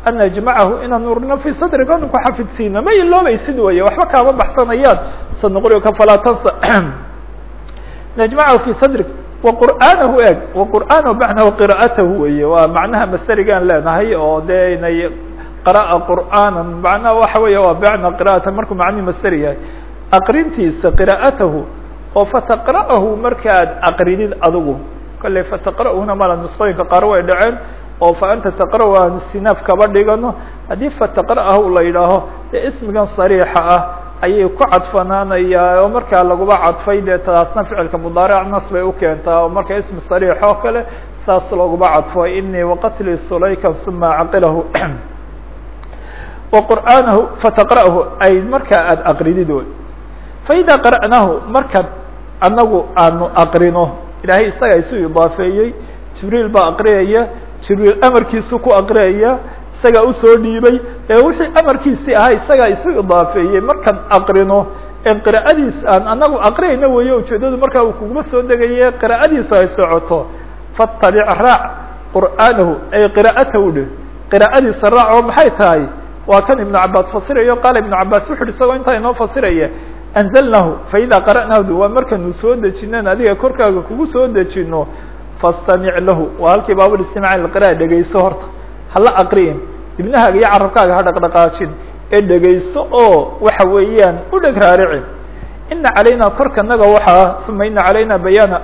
an najmacahu inaan urino fi sadriga anu ku xafidsiino ma iloobaysid weeye waxba kaama baxsanayaan sanuqriuka falaa tansa najmacahu fi sadrig wa qur'aanahu eg wa qur'aanahu macnahu qira'atahu weeye waa macnaha maserigaan leenahay oo dee inay qara'a qur'aanan macnaha waxa weeye waa bacna qira'atan markuu macnihi maseri yahay aqrintiisa qira'atahu oo fataqra'ahu markaad aqridid adigu kolley fataqra'uhuna mala nusqooyinka qaar way dhaceen oo fa anta taqra' aan sinaaf kaba dhigano haddii fataqra'ahu la yidhaaho dee ismigan sariixa ah ayay ku cadfanaanayaa oo markaa laguba cadfay dee taasna ficilka mudaaric nas bay u keentaa oo marka ismi sariix oo kale saas looguba cadfo inii waqatli sulayka uma caqilahu wa qur'aanahu fataqra'hu ay markaa aada aqridid wey faida qara'nahu marka anagu aanu aqrino ilaahay isaga isu idaafeeyey jibriil baa aqriyaya jibriil amarkiisu ku aqriyaya isagaa u soo dhiibay ee wixii amarkiisii ahaa isagaa isu idaafeeyey markaan aqrino ee qira'adiis aan anagu aqriyayna weeye ujeedadu markaa uu kuguma soo degaye qira'adiisu ay socoto. Fattabic raac qur'aanahu ay qira'atahu dhe qira'adiisa raac oo maxay tahay? Waa kan ibnu cabaas fasirayo qaala ibnu cabaas wuxu uhi isagoo intaa inoo fasiraya anzalnahu faida qara'nahdu waa markaanu soo dejinan adiga korkaaga kugu soo dejino fastamic lahu. Waa halkii baabulistimaac lqira'a dhegayso horta. Hala aqriyin ibnahaaga iyo carabkaaga ha dhaqdhaqaajin. Ee dhegayso oo waxa weeyaan u dheg raaricin. Ina calayna korka naga waxaa uma ina calayna bayaana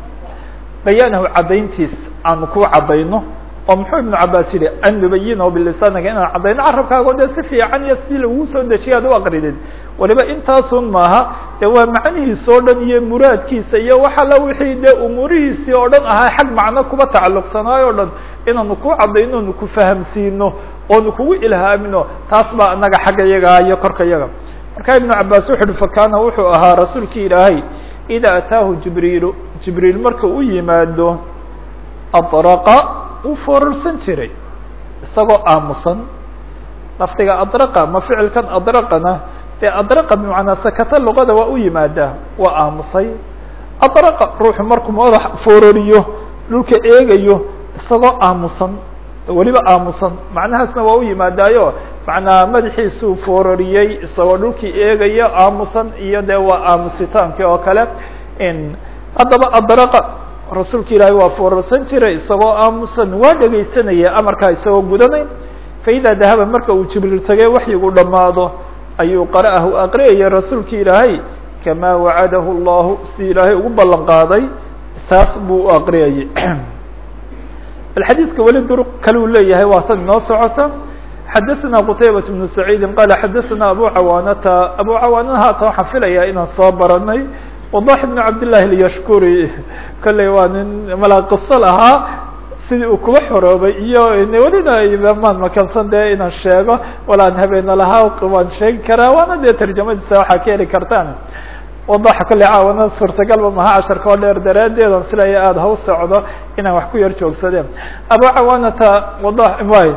bayaanahu caddayntiis. Aanu ku caddayno oo muxuu ibnu cabaas yihi an nubayinahu bilisaaniga inaan caddayno carabkaago dee si fiican iyo si lagu soo dejiya ad u aqridid waliba intaasun maaha dee waa macnihiisa oo dhan iyo muraadkiisa iyo wax alla wixii dee umuurihiisii oo dhan ahaa xag macno kuba tacalluqsanaayo o dhan. Inaanu ku caddayno onu ku fahamsiino oonu kugu ilhaamino taas baa anaga xagga yaga iyo korka yaga. Marka ibnu cabaas wuxu uhi fakana wuxuu ahaa rasuulki ilaahay ida ataahu jibriilu jibriil marka u yimaado adraqa uu foorarsan jiray isagoo aamusan lafdiga adraqa ma ficilkan adraqana dee adraqa bimacnaa sakata luqada waa u yimaadaa waa aamusay. Adraqa ruuxu markuu madax foorariyo dhulka eegayo isagoo aamusan weliba aamusan macnahaasna waa u yimaadaayo. Macnaa madaxiisuu foorariyey isagoo dhulkii eegaya aamusan iyo dee waa aamusitaankii oo kale. Haddaba adraqa rasuulka ilaahay waa foorarsan jiray isagoo aamusan waa dhegaysanaya amarkaa isagoo gudanayn faida dahaba marka uu jibriil tagay waxyigu dhammaado ayuu qara'ahu aqriyaya rasuulka ilaahay kamaa wacadahu llahu si ilaahay ugu ballan qaaday saas buu u aqriyayay bal xadiidka weli duruq kale uu leeyahay waa tan inoo socota xadaثna qtaybaة بن سacيidi qala xadaثna abu cawaanata abu cawaanana haata waxaan filaya inaan soo baranay wadax ibn cabdillaahi lyashkuri kolley waa nin malaaqiso lahaa sidii uu kuba xoroobay iyo welina maan makansan dee inaan sheego walaan habeena lahaa waan sheegi karaa waana dee tarjamadiisa waxaa ka heli kartaan. Wadaxa kolley caawana suurtagalba maha casharka oo dheer daraadeedan sila aada ha u socdo inaan wax ku yar joogsadeen. Abu cawaanata wadax way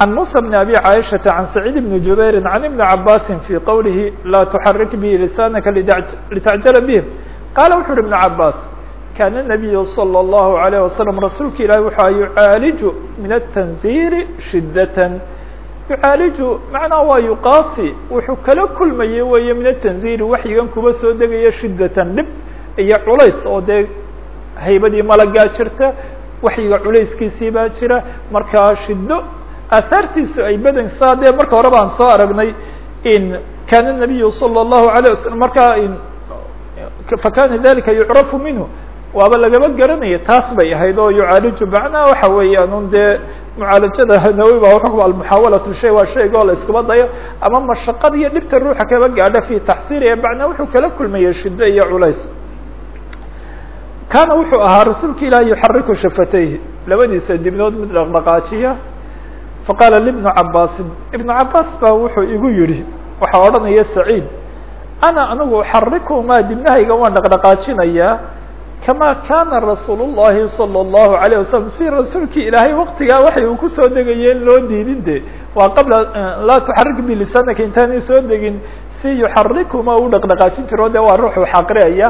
عن موسى بن أبي عائشة عن سعيد بن جبير عن ابن عباس في قوله لا تحرك به لسانك لتعجل به قال وxu ابن عباس كان النبي صلى الله عليه وسلم رasuulka ilahi وxa يعاaلج من التنزيل شدة yucaaliju macnaa waa yuqaasi wuxuu kala kulmayey weeye min atanziili waxyigan kuba soo degaya shiddatan dhib iyo culays oo dee haybadii malagaa jirta waxyiga culayskiisii baa jira markaa shiddo aahaartiisu ay badan saa dee marka hore baan soo aragnay in kana nabiyu salى الlahu عalيه wasalam markaa fakana dalika yucrafu minhu waaba lagaba garanaya taas bay ahayd oo yucaaliju macnaa waxa weeyaan un dee mucaalajada nawowi ba wuxuu almuxaawalatu shay waa shayga oo la iskuba dayo ama mashaqada iyo dhibta ruuxa kaba gaadha fi taxsiiliha macnaa wuxuu kala kulmayay shiddo iyo culays kaana wuxuu ahaa rasuulka ilahi yuxariku shafatayhi labadiisa dibnood mid dhaqdhaqaajiya faqaala libnu cabaasin ibnu cabaas baa wuxuu igu yihi waxaa odhanaya saciid ana anigu uxarikumaa dibnahayga waan dhaqdhaqaajinayaa kama kana rasuul الlahi salى الlahu عalيه wasalam si rasuulkii ilaahay waktigaa waxay uu kusoo degaye in loo diidin de waa qabla laa tuxarik bilisanaka intaanay soo degin si yuxarikuma u dhaqdhaqaajin jiro de waa ruuxu xaqriyaya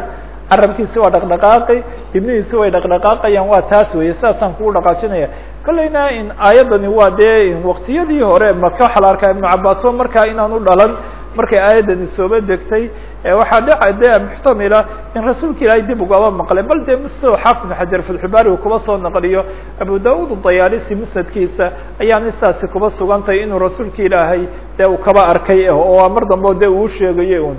carabkiisi waa dhaqdhaqaaqi ibnihiisi way dhaqdhaqaaqayaan waa taas weeye sidaasaan kugu dhaqaajinaya. Kolleyna in aayaddani waa dee waktiyadii hore maka waxaa ibnu cabaas o markaa inaanu dhalan. Markay aayaddani sooba degtay waxaa dhaca dee muxtamila in rasuulka ilaahay dib ugaba maqlay. Bal dee mustaw xaafid ibn xajar fatxubaari uu kuba soo naqliyo abu daud dayaalisi musnadkiisa ayaana sidaasi kuba sugantay inuu rasuulka ilaahay dee uu kaba arkay oo mar dambe de uu sheegayey un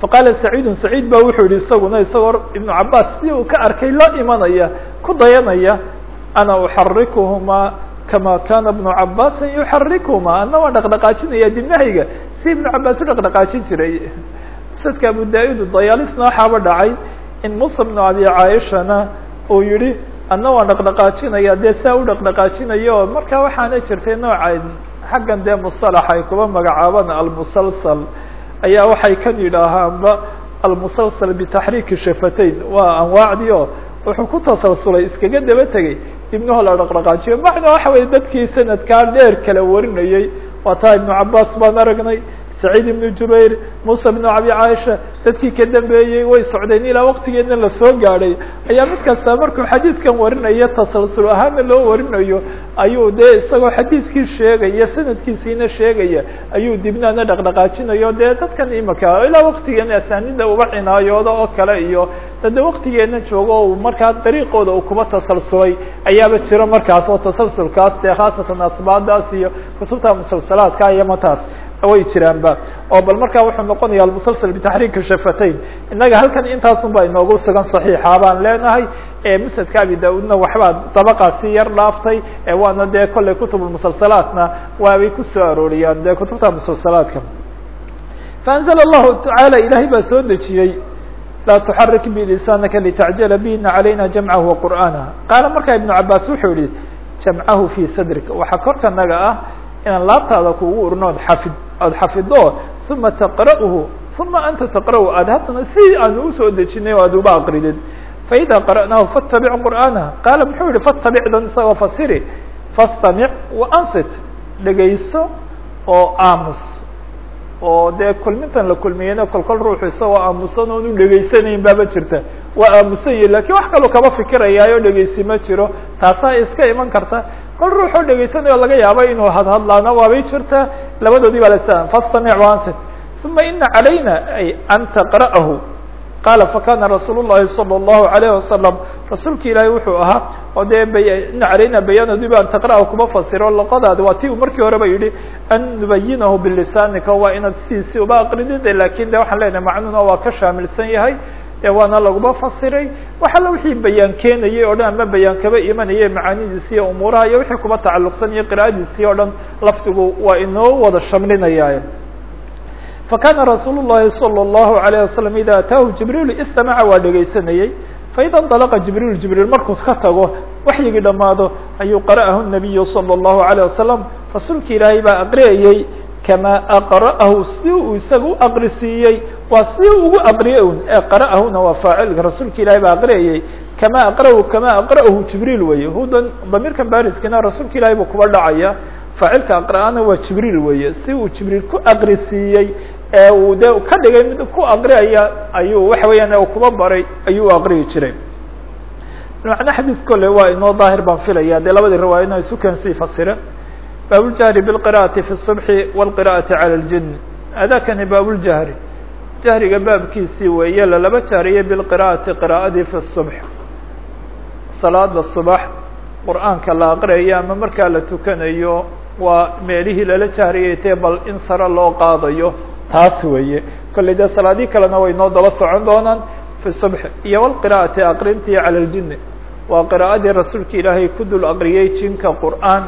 faqaala saciidun saciid ba wuxuu yihi isaguna isagoo ibnu cabaas sidii uu ka arkay la imanaya ku dayanaya ana uxarikuhumaa kama kana ibnu cabaasin yuxarikuhumaa ana waan dhaqdhaqaajinaya dibnahayga. Si ibnu cabaas u dhaqdhaqaajin jiray musadka abu daa-ud dayaalisna waxaaba dhacay in musa bnu abi caaishana uu yihi ana waan dhaqdhaqaajinaya dee saa u dhaqdhaqaajinayo marka waxaana jirtay nooca xaggan dee musalax ay kuba magacaabaan almusalsal ayaa waxay kan yidhaahaanba almusalsal bitaxriiki shafatayn. Waa anwaacdii wuxuu ku tasalsulay iskaga daba tegey ibnuhu la dhaqdhaqaajiyo. Macna waxa weye dadkii sanadkaa dheer kala warinayey waa taa ibnu cabaas baan aragnay saciid ibnu jubayr musa bnu abi caaisha dadkii ka dambeeyey way socdeen ilaa waktigeedna la soo gaadhay ayaa mid kasta markuu xadiidkan warinayo tasalsul ahaana loo warinayo ayuu dee isagoo xadiidkii sheegaya sanadkiisiina sheegaya ayuu dibnaana dhaqdhaqaajinayo dee dadkan imika ilaa waktigeena asaanida uba cinaayooda oo kale iyo dade waktigeena joogo uu markaa dariiqooda uu kuba tasalsulay ayaaba jiro markaas oo tasalsulkaas dee khaasatan asbaadaas iyo kutubta musalsalaadka iyo mataas way jiraanba oo bal markaa wuxuu noqonaya almusalsal bitaxriiki shafatayn. Innaga halkan intaasun ba inoogu sugan saxiixa baan leenahay musnadka abi da'udna waxbaa dabaqaasi yar dhaaftay waana dee kolley kutubmusalsalaatna waabay ku soo arooriyaan dee kutubta musalsalaadka. Faanzla allahu tacaala ilahay baa soo dejiyey laa tuxarik bilisaanaka litacjala bina calayna jamcahu waqur'aana qaala markaa ibnu cabaas wuxuu yihi jamcahu fi sadrika waxaa korkanaga ah inaan laabtaada kugu urno od xafid ood xafido uma taqra'uhu uma anta taqra'u aad haddana si aanu u soo dejinay o aad uba aqridid faida qara'naahu fattabic qur'aana qaala muxuu yihi fatabicdan isagoo fasiri fastamic waansit dhegayso oo aamus. Oo dee kulmintan la kulmiyeyna kolkol ruuxu isagoo aamusan oon u dhegaysanayn baaba jirta. Waa aamusan yahi laakiin wax kaloo kaba fikirayaayo dhegaysi ma jiro. Taasaa iska iman karta kol ruuxoo dhegaysanayo laga yaaba inuu hadhadlaana waabay jirtaa labadoodii baa la fastamic wansit uma ina calayna ay an taqra'ahu qaala fakana rasuul الlahi salى الlahu عalayه wasalam rasuulka ilaahay wuxuu ahaa oo dee ina calayna bayaanadiba an taqra'ahu kuma fasiro loqodaadi waa ti uu markii horeba yihi an nubayinahu bilisanika waa inaad sidiisii uba aqridid lakin de waxaan leenahay macnuhuna waa ka shaamilsan yahay de waana laguma fasiray wax alla wixii bayaan keenayay o dhan ama bayaan kaba imanayay macaanidiisi iyo umuuraha iyo wixii kuba tacalluqsan iyo qira'adiisii o dhan lafdigu waa inoo wada shamlinaya fakana rasuul الlahi salى الlahu عalيه wasalam ida ataahu jibriil istamaca waa dhegaysanayey faida اnطalaqa jibriil jibriil markuu ka tago waxyigii dhammaado ayuu qara'ahu الnabiyu salى الlahu عalيه wasalam rasuulka ilaahay baa aqriyayey kama aqra'ahu si uu isaga u aqrisiiyey waa si ugu aqriye un ee qara'ahuna waa faacilka rasuulka ilahay baa aqriyayey. Kama aqra'ahu kama aqra'ahu jibriil weye hudan damiirkan bariskina rasuulka ilahay buu kuba dhacaya. Faacilka aqra'ana waa jibriil weye si uu jibriil ku aqrisiiyey ee uu ka dhigay mid ku aqriyaya ayuu waxa weeyaan kuba baray ayuu aqriyi jiray. Macna xadiid kole waa inoo daahir baan filaya labadii riwaayadna isu kensii fasire baabuljahri bilqira'ati fi الصubxi wاlqira'ati calى اljin adakani baabuljahri jahriga baabkiisii weeye lalaba jahriye bilqira'ati qira'adii fi الصubx salaada subax qur'aanka la aqriyayo ama markaa la tukanayo waa meelihii lala jahriyay tee bal in sare loo qaadayo taas weeye kolley dee salaadii kalena way noo daba socon doonaan fi subx iyo walqira'ati aqrintii cala ljini waa qira'adii rasuulka ilaahay ku dul aqriyey jinka qur'aan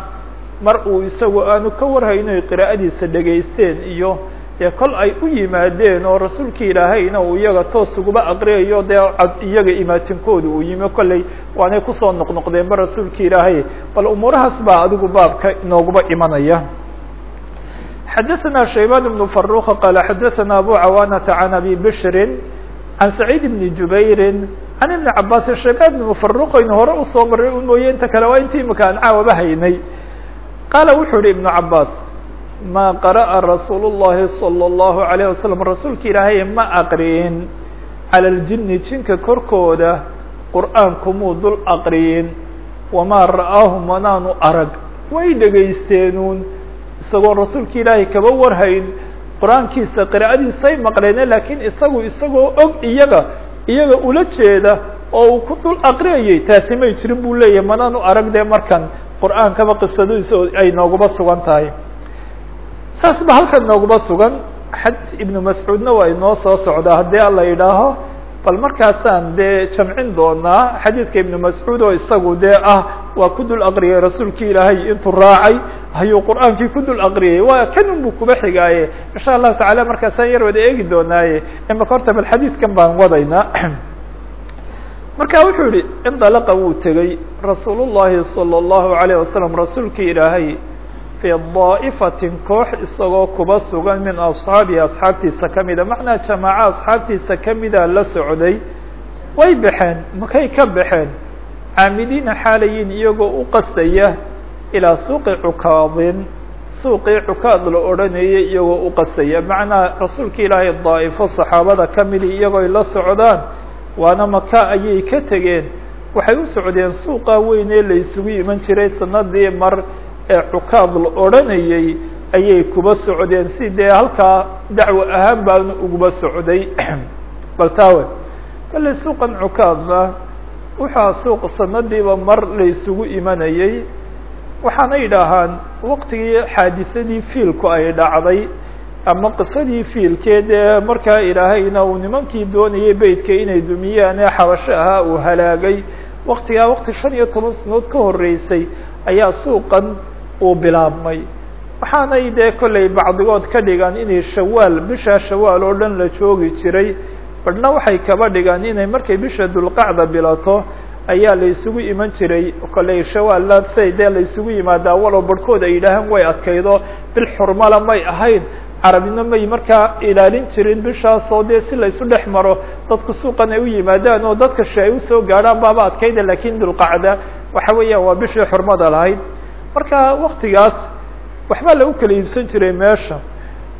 mar uu isagu aanu ka warhayno qira'adiisa dhegaysteen iyo dee kol ay u yimaadeen oo rasuulka ilaahayna uu iyaga toos uguba aqriyayo dee iyaga imaatinkooda uu yimi kolley waanay kusoo noqnoqdeenba rasuulka ilaahay bal umuurahaas baa adigu baabka inooguba imanaya xadaثna shaybaan بن فaruq qala xadaثna abu cawaanata can abi bshri can saciid bni jubayri can ibni cabaasin shaybaan ibn faruq aynu hore usoo maray un mooye inta kale waa intii imika aan caawaba haynay qaala wuxuu yihi ibnu cabaas ma qara'a rasuul الlahi salى الlahu عalيه wasalam rasuulka ilaahay ma aqriyin calى اljini jinka korkooda qur'aankumuu dul aqriyin wamaa ra'aahu manaanu arag way dhegaysteenuun isagoo rasuulka ilaahay kaba warhayn qur-aankiisa qira'adiisay maqleene laakiin isagu isagoo og iyaga iyaga ula jeeda oo uu ku dul aqriyayay taasi may jirin buu leeyahay manaanu arag dee markan qur'aankaba qisadiisa ay nooguba sugan tahay. Saas ba halkan nooguba sugan? Xad ibnu mascuudna waa inoo soo socdaa haddii ala yidhaaho bal markaasaan dee jamcin doonaa xadiidka ibnu mascuud oo isagu dee ah waa ku dul aqriyay rasuulki ilaahay intuu raacay ayuu qur'aankii ku dul aqriyay. Waa kanun buu kuba xigaaye. Insha allahu tacala markaasaan yar wada eegi doonaaye imaka horta bal xadiidkan baan wadaynaa marka wuxuu yihi indalaqa wuu tegey rasuul llahi salى اllahu alayه wasalam rasuulkii ilaahay fii daa'ifatin koox isagoo kuba sugan min asxaabihi asxaabtiisa kamida macnaa jamaaco asxaabtiisa kamida la socday way baxeen makay ka baxeen caamidiina xaalayin iyagoo u qasdaya ilaa suuqi cukaadin suuqii cukaad la odhanayay iyagoo u qasdaya macnaa rasuulka ilaahay daa'ifo saxaabada kamidi iyagoo ay la socdaan waana maka ayay ka tegeen. Waxay u socdeen suuqa weyn ee la isugu iman jiray sanadii mar ee cukaad la odhanayay ayay kuba socdeen. Si dee halkaa dacwo ahaan baanu uguba socday? Bal kalley suuqan cukaadna wuxua suuq sanadiiba mar la isugu imanayay. Waxaana yidhaahaan waqtigii xaadisadii fiilku ay dhacday ama qisadii fiilkeed ee markaa ilaahayna uu nimankii doonayay beytka inay dumiyaan ee xabasho ahaa uu halaagay waktigaa waqti shan iyo toban sanood ka horreysay ayaa suuqan uu bilaabmay. Waxaanay dee kollay bacdigood ka dhigaan inay shawaal bisha shawaal oo dhan la joogi jiray. Badhna waxay kaba dhigaan inay markay bisha dulqacda bilato ayaa la isugu iman jiray. Kollay shawaalla say dee la isugu yimaadaa walow barhkood ay yidhaahaan way adkaydo bil xurmala may ahayn carabina may markaa ilaalin jirin bishaasoo dee si la dhex maro dadku suuqan ay u yimaadaan oo dadka shi ay u soo gaadhaan baaba adkayda laakiin dulqacda waxa weeyaan waa bishii xurmada lahayd. Marka waktigaas waxbaa lagu kala iibsan jiray meesha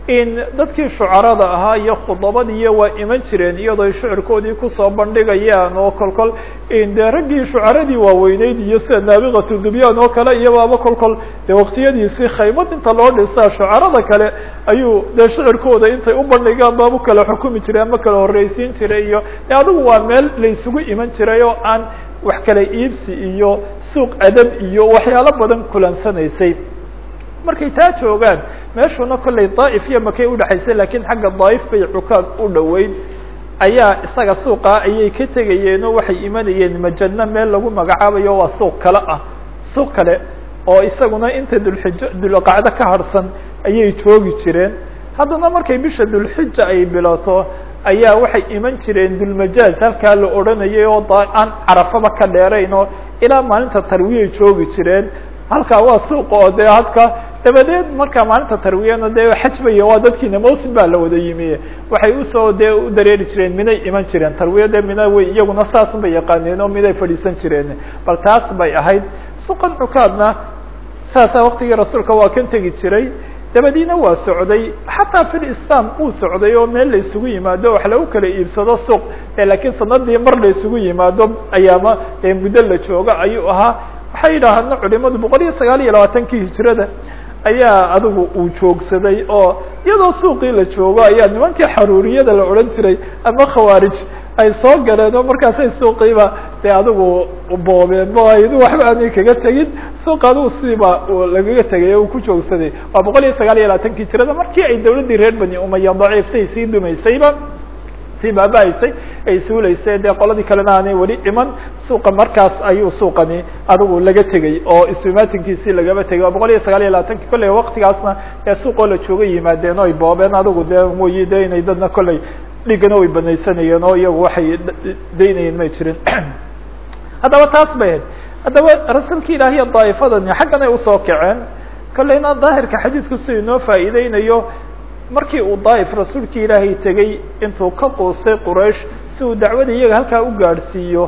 in dadkii shucarada ahaa iyo khudabadiiyo waa iman jireen iyadoo ay shucirkoodii ku soo bandhigayaan oo kol kol dee raggii shucaradii waaweyneyd iyo sida naabiqatu dubyaan oo kale iyo baaba kol kol dee waktiyadiisii khaymad inta loo dhisaa shucarada kale ayuu dee shicirkooda intay u bandhigaan baabu kala xukumi jiray ama kala horreysiin jiray iyo de adigu waa meel la isugu iman jiray oo aan wax kala iibsi iyo suuq adab iyo waxyaalo badan kulansanaysay markay taa joogaan meeshuna kollay daa'if iyo makay udhexaysay lakiin xagga daa'if bay cukaad u dhoweyd ayaa isaga suuqa ayay ka tegayeen oo waxay imanayeen majano meel lagu magacaabayo waa suuq kale ah. Suuq kale oo isaguna inta dulxijo dulqacdo ka harsan ayay joogi jireen. Haddana markay bisha dulxija ay bilato ayaa waxay iman jireen dulmajaaz halkaa la odhanayay oo aan carafaba ka dheerayn oo ilaa maalinta tarwiyay joogi jireen. Halkaa waa suuqa oo dee halka dabadeed markaa maalinta tarwiyana dee xajbaya waa dadkiina mawsim baa la wada yimi waxay u soo dee u dareeri jireen minay iman jireen. Tarwiya dee mina way iyaguna saasun bay yaqaaneen oo miday fadhiisan jireen. Bal taas bay ahayd. Suqan cukaadna saasa waktigii rasuulka waa kan tegi jiray. Dabadiina waa socday. Xataa fil islam uu socday oo meel la isugu yimaado wax lagu kala iibsado suuq. Lakiin sanadii mar la isugu yimaado ayaama muddo la jooga ayuu ahaa. Waxay yidhaahana culimadu boqol iyo sagaal iyo labaatankii hijrada ayaa adigu uu joogsaday oo iyadoo suuqii la joogo ayaa nimankii xaruuriyada la odhan jiray ama khawaarij ay soo galeen oo markaasay suuqiiba dee adigu boobeen ma aydu waxba aanay kaga tegin. Suuqa adigu sidiiba lagaga tegay uu ku joogsaday. Waa boqol iyo sagaal iyo labaatankii jirada markii ay dawladdii reer bani umaya daciiftay sii dumaysayba sii baabahaysay ay suulaysay dee qoladii kalena aanay weli iman suuqa markaas ayuu suuqani adigu laga tegey oo isumaatinkiisii lagaba tegay waa boqol iyo sagaal iyo labaatankii kolley waktigaasna ee suuqoo la jooga yimaadeen o ay boobeen. Adigu dee mooyi de inay dadna kolley dhigana way banaysanayeen oo iyagu waxay daynayeen may jirin. Haddaba taas bay ahayd. Haddaba rasuulka ilaahiya daa'ifadani xaggan ay u soo kaceen. Kolleyna daahirka xadiidku si inoo faa'iideynayo markii uu daa'if rasuulkii ilaahay tegey intuu ka quustay quraysh si uu dacwada iyaga halkaa u gaadhsiiyo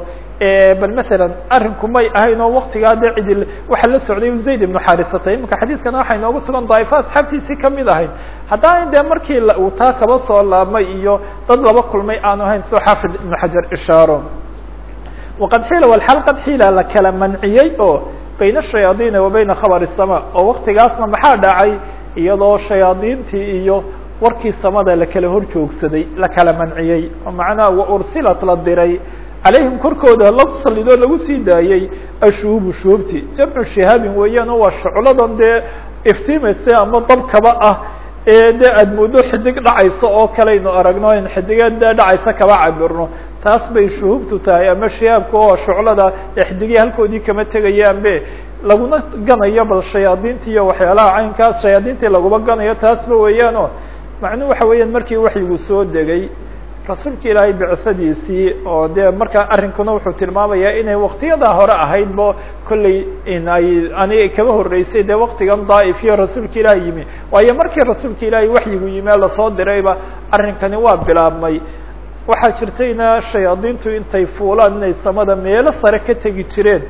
bal masalan arrinku may ahayn oo waktigaa dee cidi waxaa la socday zayd ibnu xarisata iminka xadiidkana waxaa inoogu sugan daa'ifa asxaabtiisii ka mid ahayd haddaan dee markii uu taa kaba soo laabmay iyo dad laba kulmay aanu ahayn soo xaafid ibnu xajar ishaaro. Waqad xiila walxal qad xiila la kala manciyey oo bayna shayaadiina wa bayna khabari sama oo waktigaasna maxaa dhacay iyadoo shayaadiintii iyo warkii samada la kala hor joogsaday la kala manciyey. Oo macnaha wa ursilat la diray. Calayhim korkooda lagu sallidoo lagu sii daayey ashuubu shuubti. Jamcu shihaabin weeyaan oo waa shucladan dee iftiimaysa ama dabkaba ah ee de aada muddo xidig dhacaysa oo kalaynu aragno in xidigeed dee dhacaysa kaba cabirno taas bay shuhubtu tahay ama shihaabka oo shuclada ee xidigii halkoodii kama tegayaanbe laguna ganayo bal shayaadiinta iyo waxyaalaha caynkaas shayaadiintii laguma ganayo taasba weeyaano macnuhu waxa weeyaan markii waxyigu soo degay rasuulka ilaahay bicadiisii oo dee markaa arrinkuna wuxuu tilmaamayaa inay waktiyadaa hore ahaydbo kolley in ay ani kaba horreysay dee waktigan daa'if iyo rasuulka ilaahay yimi. Waayo markii rasuulka ilaahay waxyigu yimi la soo dirayba arrinkani waa bilaabmay waxaa jirtayna shayaadiintu intay fuulaan inay samada meelo sare ka tegi jireen.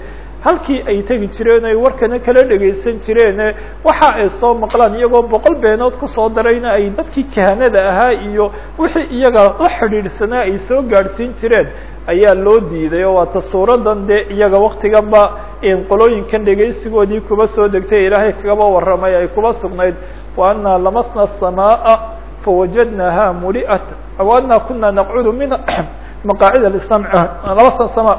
Halkii ay tegi jireen ay warkana kala dhegaysan jireen. Waxa ay soo maqlaan iyagoo boqol beenood ku soo darayna ay dadkii kahanada ahaa iyo wixii iyaga la xidhiidhsanaa ay soo gaadhsiin jireen. Ayaa loo diiday oo waata suuradan dee iyaga waktiganba in qolooyinkan dhegaysigoodii kuba soo degtay ilaahay kagaba warramay ay kuba sugnayd. Wa anaa lamasna aلsamaaءa fawajadnaha muliat wa anaa kuna naqcudu min maqaacida lisamc lamasna sama.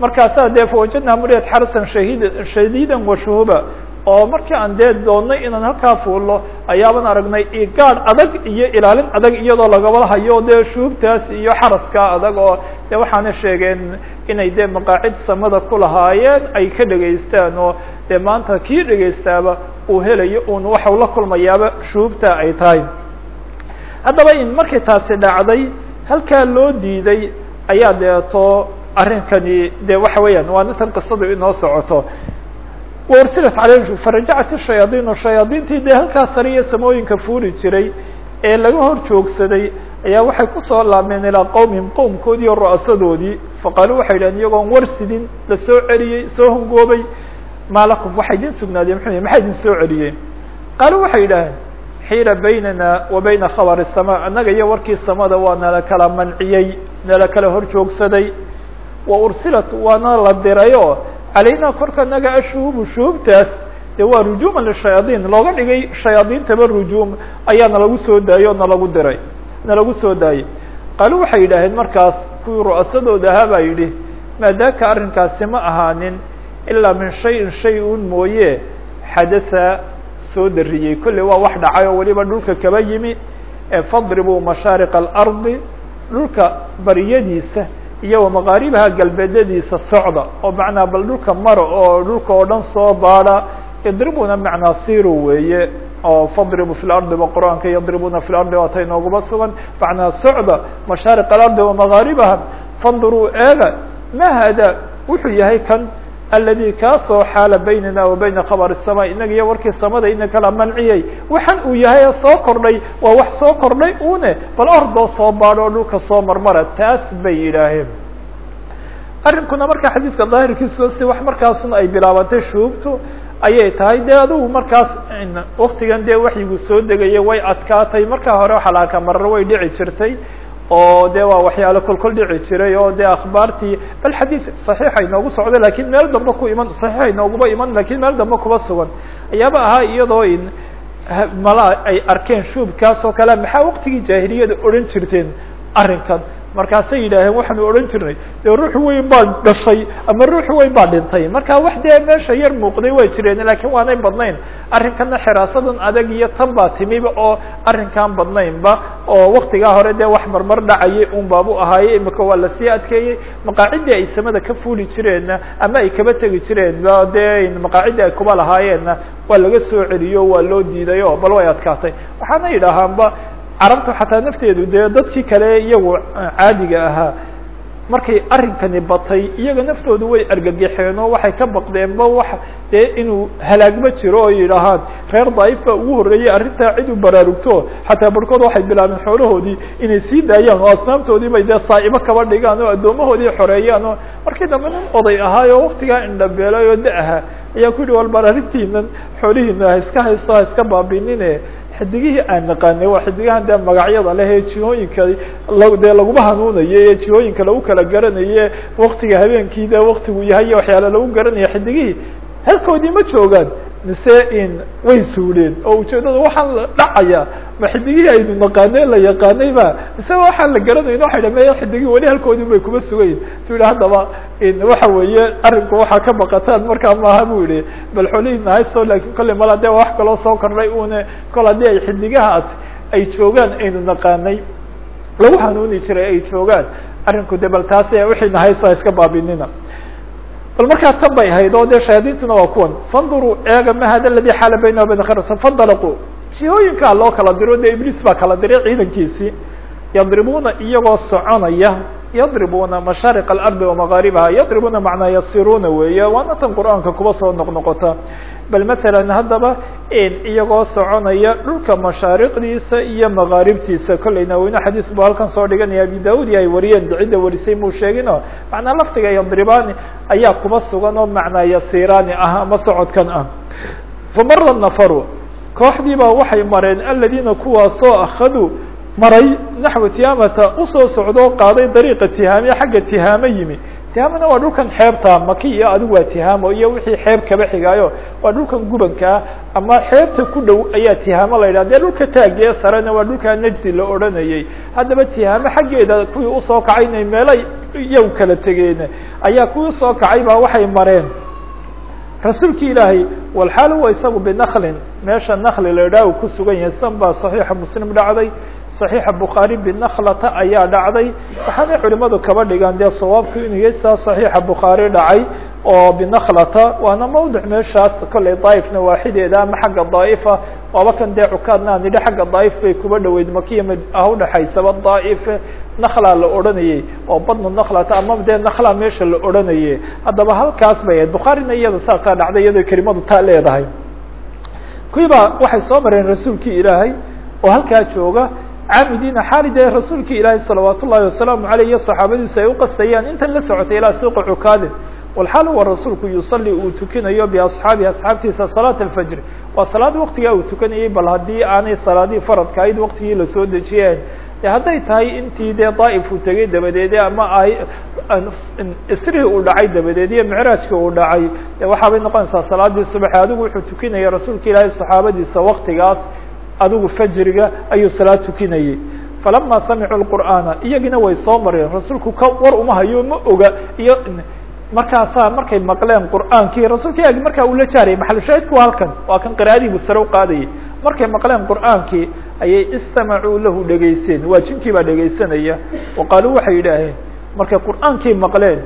Markaasaa dee fawajadnaha muliat xarasan shahid shadiida washuhuba oo markii aan dee doonnay inaan halkaa fuulno ayaaban aragnay igaadh adag iyo ilaalin adag iyadoo lagaba hayo dee shuhubtaas iyo xaraskaa adag oo de waxaana sheegeen inay dee maqaacid samada ku lahaayeen ay ka dhegaystaan oo dee maanta kii dhegaystaaba uu helayo un waxau la kulmayaaba shuhubta ay tahay haddaba in markii taasi dhacday halkaa loo diiday ayaa deeto arrinkani de waxa weeyaan waana tan qisadu inoo socoto. Warsilat caleyh farajacat shayaadiinu shayaadiintii dee halkaa sare iyo samooyinka fuuli jiray ee laga hor joogsaday ayaa waxay ku soo laabmeen ilaa qowmihim qowmkoodii o ru'asadoodii faqaaluu waxay yidhahen iyagoon war sidin la soo celiyey soo hongoobay maa lakum waxa idin sugnaadeen. Mxu maxaa idin soo celiyey qaaluu waxay yidhaaheen xiila baynana wa bayna khabari sama annaga iyo warkii samada waa nala kala manciyey nala kala hor joogsaday wa ursilat waana la dirayo. Calayna korka naga ashuhubu shuhubtaas dee waa rujuuman lishayaadiin looga dhigay shayaadiintaba rujuum. Ayaa nalagu soo daayey oo nalagu diray nalagu soo daayey. Qaalu waxay yidhaaheen markaas kuwii ru'asadooda ahaa baa yidhi maadaaka arrinkaasi ma ahaanin ilaa min shayin shay un mooye xadatha soo dariyey. Kolley waa wax dhacay oo weliba dhulka kaba yimi. Fadribuu mashaariqa alardi dhulka baryadiisa iyo wamaqaaribaha galbeedadiisa socda. Oo macnaa bal dhulka mara oo dhulka oo dhan soo baada idribuna macnaa siro weeye. Oo fadribu fi lardi ba qur'aanka yadribuna fi lardi waata inooguma sugan macnaa socda mashaariq alardi wamaqaaribaha fanduruu eega ma hada wuxuu yahay kan aladi kaasoo xaala baynana wa bayna khabar الsama inaga iyo warkii samada ina kala manciyey waxaan uu yahay soo kordhay waa wax soo kordhay une bal ordoo soo baadho dhulka soo marmara taas bay yidhaaheen. Arrinkuna marka xadiidka daahirkiisu si wax markaasuna ay bilaabantay shuubtu ayay tahay dee adugu markaas waktigan dee waxyigu soo degaya way adkaatay markaa hore waxaa la arkaa mararo way dhici jirtay oo de waa waxyaale kolkol dhici jiray oo de akhbaartii bal xadiid صaxiixa inoogu socda laakiin meel dambe ku iman صaxiixa inooguma iman laakiin meel dambe kuba sugan. Ayaaba ahaa iyadoo in mala ay arkeen shuubkaas oo kale maxaa waqtigii jaahiliyada odhan jirteen arrinkan markaasay yidhaaheen waxaanu odhan jirnay dee ruux weyn baa dhashay ama ruux weyn baa dhintay? Marka wax dee meesha yar muuqday way jireen lakiin waanay badnayn. Arrinkana xiraasadan adag iyo tan baa timiba oo arrinkan badnaynba oo waktigaa hore dee wax marmar dhacayay un baabu ahaaye imika waa la sii adkeeyey. Maqaacidii ay samada ka fuuli jireenna ama ay kaba tegi jireen dee maqaacidii ay kuba lahaayeenna waa laga soo celiyo waa loo diiday o bal way adkaatay. Waxaana yidhaahaanba carabta xataa nafteedu dee dadkii kale iyagu caadiga ahaa markay arrinkani batay iyaga naftoodu way argagixeen oo waxay ka baqdeenba wax dee inuu halaagma jiro oo yidhaahaan reer daa'if ugu horreeyey arrintaa cid u baraarugto xataa barhkood waxay bilaabeen xoolahoodii inay sii daayaan oo asnaamtoodii bay dee saa'ibo kaba dhigaan oo addoomahoodii xoreeyaan oo markii dambe nin oday ahaay oo waktigaa indhabeelay oo da'aha ayaa ku yihi walbar arrintiinan xoolihiina ha iska haysto ha iska baabinine xidigihii aan naqaanay waa xidigahan dee magacyada leh ee jihooyinka dee laguma hanuunayo ee jihooyinka lagu kala garanaye waktiga habeenkii dee waktigu yahay iyo waxyaale lagu garanaya xidigihii. Halkoodii ma joogaan mise in way suuleen oo ujeedada waxaan la dhacaya ma xidigihii aynu naqaanay la yaqaanayba mise waxaan la garanayno waxay dhameeya xidigihii weli halkoodii bay kuma sugayin tu yihi haddaba waxa weeye arrinku waxaa ka baqataan markaa maaha bu yihi bal xolihiina haysto laakiin kolley mala de wax kaloo soo kordhay une kol haddii ay xidigahaas ay joogaan aynu naqaanay. Lagu hanuuni jiray ay joogaan. Arrinku de bal taasi wixiina haysto ha iska baabinina. Bal markaa tan bay ahayd oo dee shayaadiintuna waa kuwan. Fanduruu eega ma hada aladi xaala bayna wa bayna khayr fandalaquu jihooyinkaa loo kala diro dee ibliis baa kala diray ciidankiisii. Yadribuuna iyagoo soconaya yadribuuna mashaariq alardi wamagaaribaha yadribuuna macnaa yasiruuna weeye waana tan qur'aanka kuba soo noqnoqota. Bal masalan haddaba iyagoo soconaya dhulka mashaariqdiisa iyo magaaribtiisa kolleyna weyne xadiis bu halkan soo dhiganaya abi daud iyo ay wariyeen cidda warisay muu sheegino macnaa lafdiga yadribani ayaa kuba sugan oo macnaa yasirani ah ama socodkan ah. Famara nafaru kooxdii baa waxay mareen aladiina kuwaasoo akhaduu maray naxwa tihaamata u soo socdoo qaaday dariiqa tihaamiye xagga tihaamo yimi. Tihaamana waa dhulkan xeebta maki iyo adigu waa tihaamo iyo wixii xeeb kaba xigaayo. Waa dhulkan gubankaa ama xeebta ku dhow ayaa tihaamo la yidhah dee dhulka taagee sarena waa dhulkaa najdi la odhanayay haddaba tihaamo xaggeeda kuwii u soo kacay inay meelay iyagu kala tegeen ayaa kuwii u soo kacay baa waxay mareen rasuulki ilaahay walxaal huwa isagu binaklin meesha nakli la idhaah uu ku sugan yahay san baa muslim dhacday saxiixa bukhaari binaklata ayaa dhacday. Waxaanay culimadu kaba dhigaan dee sawaabku inuu yahay sidaa saxiixa bukhaari dhacay oo binaklata waana mawdic meeshaas kolley daaifna waaxideeda ama xagga daa'ifa. Waaba kan dee cukaadna aan xagga daa'if bay kuba dhoweyd makiya ah udhexaysaba daa'if nakla la odhanayay oo badnu naklata ama dee nakla meesha la odhanayay. Haddaba halkaas bay ahayd. Bukhaarina iyada saasaa dhacday iyadoo kelimadu taa leedahay. Kuwiibaa waxay soo mareen rasuulkii ilaahay oo halkaa jooga caamidiina xaali dee rasuulkii ilaahay salawaat ullahi wasalaamu aleyh iyo saxaabadiisu ay uqastayaan intan la socotay ilaa suuqa cukaadin. Walxaal huwa rasuulku yusalli uu tukinayo biasxaabihi asxaabtiisa salaat alfajr. Waa salaad waktigaa uu tukanayay bal haddii aanay salaadihii faradka ayd waktigii la soo dejiyeen de hadday tahay intii dee daa'if uu tegay dabadeede ama ay isrihii uu dhacay dabadeed iyo micraajka uu dhacay de waxaabay noqonaysaa salaadii subaxe adigu wuxuu tukinaya rasuulka ilaahay saxaabadiisa waktigaas adigu fajriga ayuu salaad tukinayay falama samicuu lqur'aana iyagina way soo mareen. Rasuulku ka war uma hayo ma oga. Iyo markaasaa markay maqleen qur'aankii rasuulka ilahi markaa uu la jaarayay maxalushaahidku waa halkan? Waa kan qira'adiibu sare u qaadayay markay maqleen qur'aankii ayay istamacuu lahu dhegaysteen waa jinkii baa dhegaysanaya. Wa qaaluu waxay yidhaaheen markay qur'aankii maqleen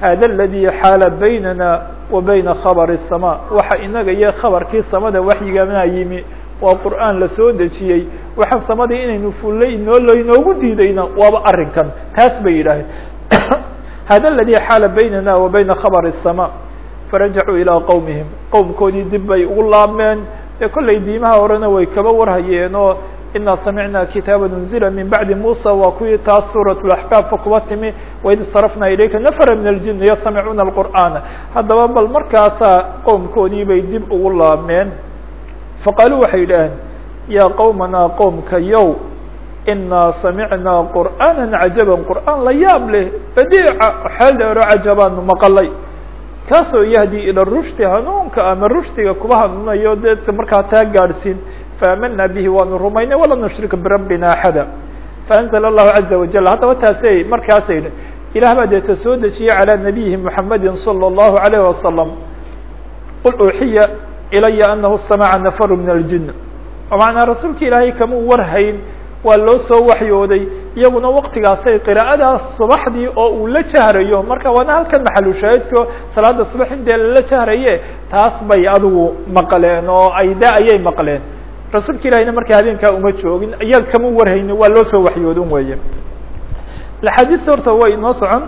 hada aladi xaala baynana wa bayna khabari الsama waxa inaga iyo khabarkii samada waxyigana yimi waa qur'aan lasoo dejiyey waxa samadii inaynu fullay inoo inoogu diidayna waaba arrinkan taas bay yidhaaheen hada aladi xaala baynana wa bayna khabr الsama farajacuu ilىa qowmihim qowmkoodii dib bay ugu laabmeen ee kollay diimaha horena way kaba warhayeen oo inaa samicna kitaaba unzila min bacdi musa waa kuwii taas suuraة اaxkaafka kuba timi waid sarafna ilayka nafra min aljin yastamicuuna اlqur'aana haddaba bal markaasaa qowmkoodii bay dib ugu laabmeen faqaaluu waxay yidhaaheen yaa qowmanaa qowmka yow inaa samicnaa qur'aana cajaban qur'aan la yaab leh badiica xeel dheero cajabaanu maqalay kaasoo yahdii ila rushdi hanuunka ama rushdiga kuba hanuunayo dee markaa taa gaadhsiin faamanaa bihi waanu rumaynay walaa nushrika birabbina axada faanzla allahu caza wajal haddaba taasay markaasay yidhi ilaah baa deeta soo dejiyey calaa nabiyihi muxamadi salى اllahu alayh wasalam qul uuxiya ilaya anahu samaca nafaru min aljin oo macnaa rasuulka ilaahay kamau warhayn waa loo soo waxyooday iyaguna waktigaasay qiraa'adaas subaxdii oo uu la jahrayo marka waana halkan maxalushaahidko salaada subax intee lala jahraye taas bay adigu maqleen oo ay da ayay maqleen rasuulka ilahina markaa habeenkaa uma joogin iyaga kama warhayni waa loo soo waxyoodin weeye axaadiista horta way inoo socon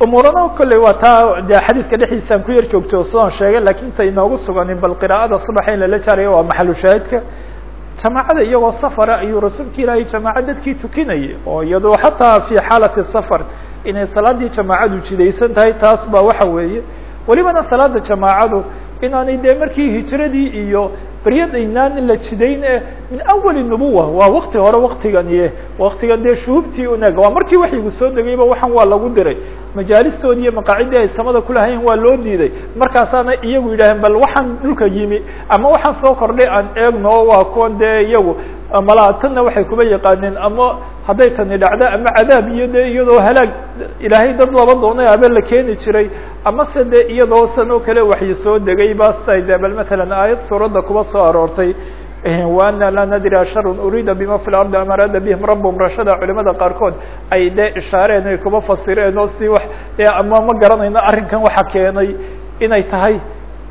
umuurana kolley waa taa de xadiidka dhexdiisaan ku yar joogto sidaan sheegay laakiin inta inoogu suganin bal qiraa'ada subaxa in lala jaarayo waa maxalu shaahidka. Jamaacada iyagoo safara ayuu rasuulka ilaahay jamaaca dadkii tukinayay oo iyadoo xataa fi xaalati safar inay salaadii jamaacadu jidaysan tahay taas ba waxa weeye. Welibana salaada jamaacadu inaanay dee markii hijradii iyo beryadaynaan la jidayn e min awali nubuwa waa wakti hore waktigani waktigan dee shuhubtii uneg waa markii waxyigu soo degayba waxan waa lagu diray majaalistoodii iyo maqaacidii ay samada kulahayn waa loo diiday. Markaasaana iyagu yidhaaheen bal waxaan dhulka yimi ama waxaan soo kordhay aan eegno waa kuwan dee iyagu malaatanna waxay kuba yaqaaneen ama hadday tani dhacdo ama cadaab iyo de iyadoo halaag ilaahay dad laba doonay abe la keeni jiray ama se de iyadoo san oo kale waxyi soo degay ba siday de bal matalan aayad suuradda kuba soo aroortay waana laa nadri asharun uriida bima fi lardi am araada bihim rabhum rashada culimada qaarkood ay de ishaareen ay kuba fasireen oo si ama ma garanayno arrinkan waxa keenay inay tahay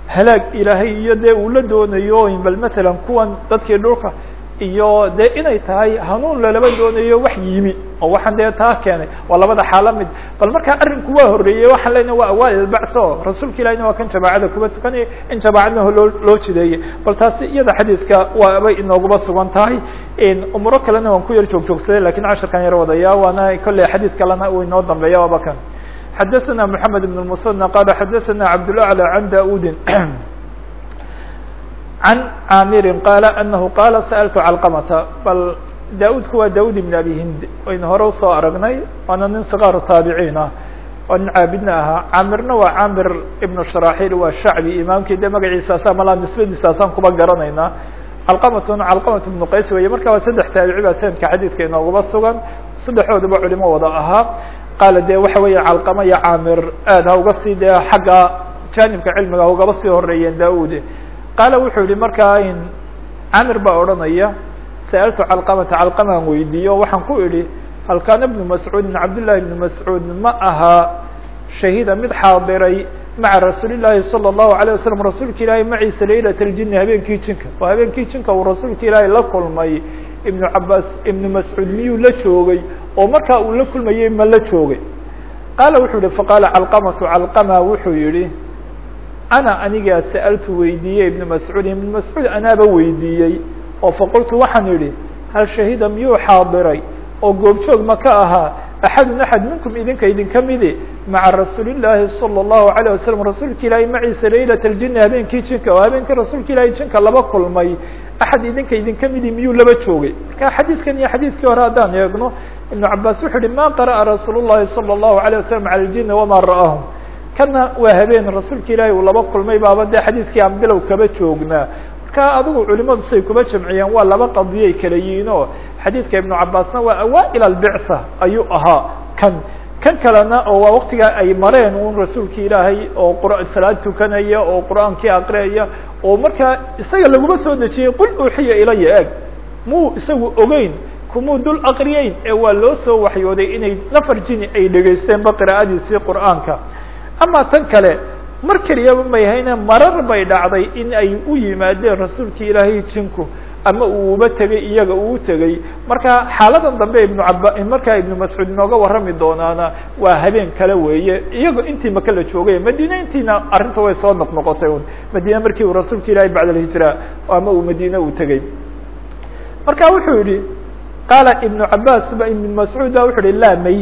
halaag ilaahay iyo de uu la doonayo. Bal matalan kuwan dadkii dhulka iyo de inay tahay hanuun lalaba doonayo wax yimi oo waxaan dee taa keenay waa labada xaalo mid bal markaa arrinku waa horreeyey waxaan lena waa awaal ilbacth o rasuulka ilahina waa kan jamaacada kuba tukanaya in jamaacadnaho loo loo jideeyey bal taasi iyada xadiidka waabay inooguba sugan tahay umuro kalena waan ku yar joog joogsaday lakin cashirkan yar wadaya waana kolley xadiid kalena uu inoo dambeeya waaba kan xadaثna mحamed بن المثنى qala xadaثna cabdالأعlى can daudi عن cاmiri qال أنه qاla sألت cلqمةa bal daudku waa daud بن abi hind waynu hore usoo aragnay waana nin صغاar taabiciin ah oo nin caabidna ahaa camirna waa camir iبن shراxil waa shacbi imaamkii de magaciisaasa malaa nisbadiisaasaan kuba garanaynaa calqamatuna calqamat بnu qays weye marka waa saddex taabici baa sanadka xadiidka inoogaba sugan saddexdooduba culimo wada ahaa qaala de waxa weeye calqama iyo camir aad ha uga sii dee xagga janibka cilmiga ugaba sii horeeyeen daud qaala wuxuu yihi markaa camir baa odhanaya sa'altu calqamata calqamaan weydiiyo waxaan ku idhi hal kaana ibnu mascuudin cabdullahi ibnu mascuud ma aha shahiida mid xaadiray maca rasuuli llaahi salى الlahu عalيه wasalam rasuulka ilaahay maciisa laylat اljini habeenkii jinka oo habeenkii jinka uu rasuulka ilaahay la kulmay ibnu cabaas ibnu mascuud miyuu la joogay oo markaa uu la kulmayey ma la joogay qaala wuxuu yihi faqaala calqamatu calqama wuxuu yihi ana anigaa sa'altu weydiiyey ibna mascuud ibn mascuud anaaba weydiiyey oo faqultu waxaan idhi hal shahida miyuu xaadiray oo goobjoog ma ka ahaa axadun axad minkum idinka idinka midi maca rasuulillaahi sala allahu alayh wasalam rasuulka ilaahay maciisa laylata aljini habeenkii jinka oo habeenkii rasuulka ilaahay jinka laba kulmay axad idinka idinka midi miyuu laba joogay marka xadiidkan iyo xadiidkii hore haddaan eegno ibnu cabaas wuxuu uhi ma qara'a rasuul llahi sala allahu alayh wasalam cala aljini wamaa ra'ahum kana waa habeen rasuulka ilaahay uu laba kulmay baaba dee xadiidkii aan bilow kaba joognaa marka adigu culimadu say kuba jamciyeen waa laba qadiyay kala yihiin oo xadiidka ibnu cabaasna waa awaail albictha ayuu ahaa. Kan kan kalena oo waa waktigaa ay mareen un rasuulka ilaahay oo salaad tukanaya oo qur'aankii aqriyaya oo markaa isaga laguma soo dejiyey qul uuxiya ilaya eeg. Muu isagu ogeyn kumuu dul aqriyeyn. Ee waa loo soo waxyooday inay nafar jini ay dhegaysteenba qira'adiisii qur'aanka ama tan kale mar keliyaba may hayne marar bay dhacday in ay u yimaadeen rasuulka ilaahay jinku ama uu uba tegay iyaga uu tegey marka xaaladan dambe ibnu caba markaa ibnu mascuud inooga warrami doonaana waa habeen kale weeye. Iyago intii maka la joogay madiine intiina arrinta way soo noq noqotay un madiine markii uu rasuulka ilaahay bacd alhijra ama uu madiine uu tegey marka wuxuu yihi qaala ibnu cabaas ba ibnu mascuud ba wuxuu yihi laa may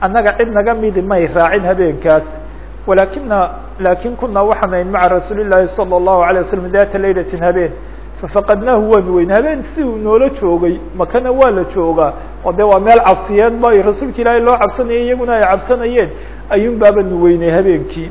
annaga cid naga midi may raacin habeenkaas walakina laakin kunaa waxaan ahayn maca rasuuli llaahi salى الlahu عalيه waslm data laylatin habeen fafaqadnaahu waanu weyn habeen si uu noola joogay makana waa la joogaa oo de waa meel cabsiyeed ba rasuulka ilaahay loo cabsanayay iyaguna ay cabsanayeen ayuun baabanu weynay habeenkii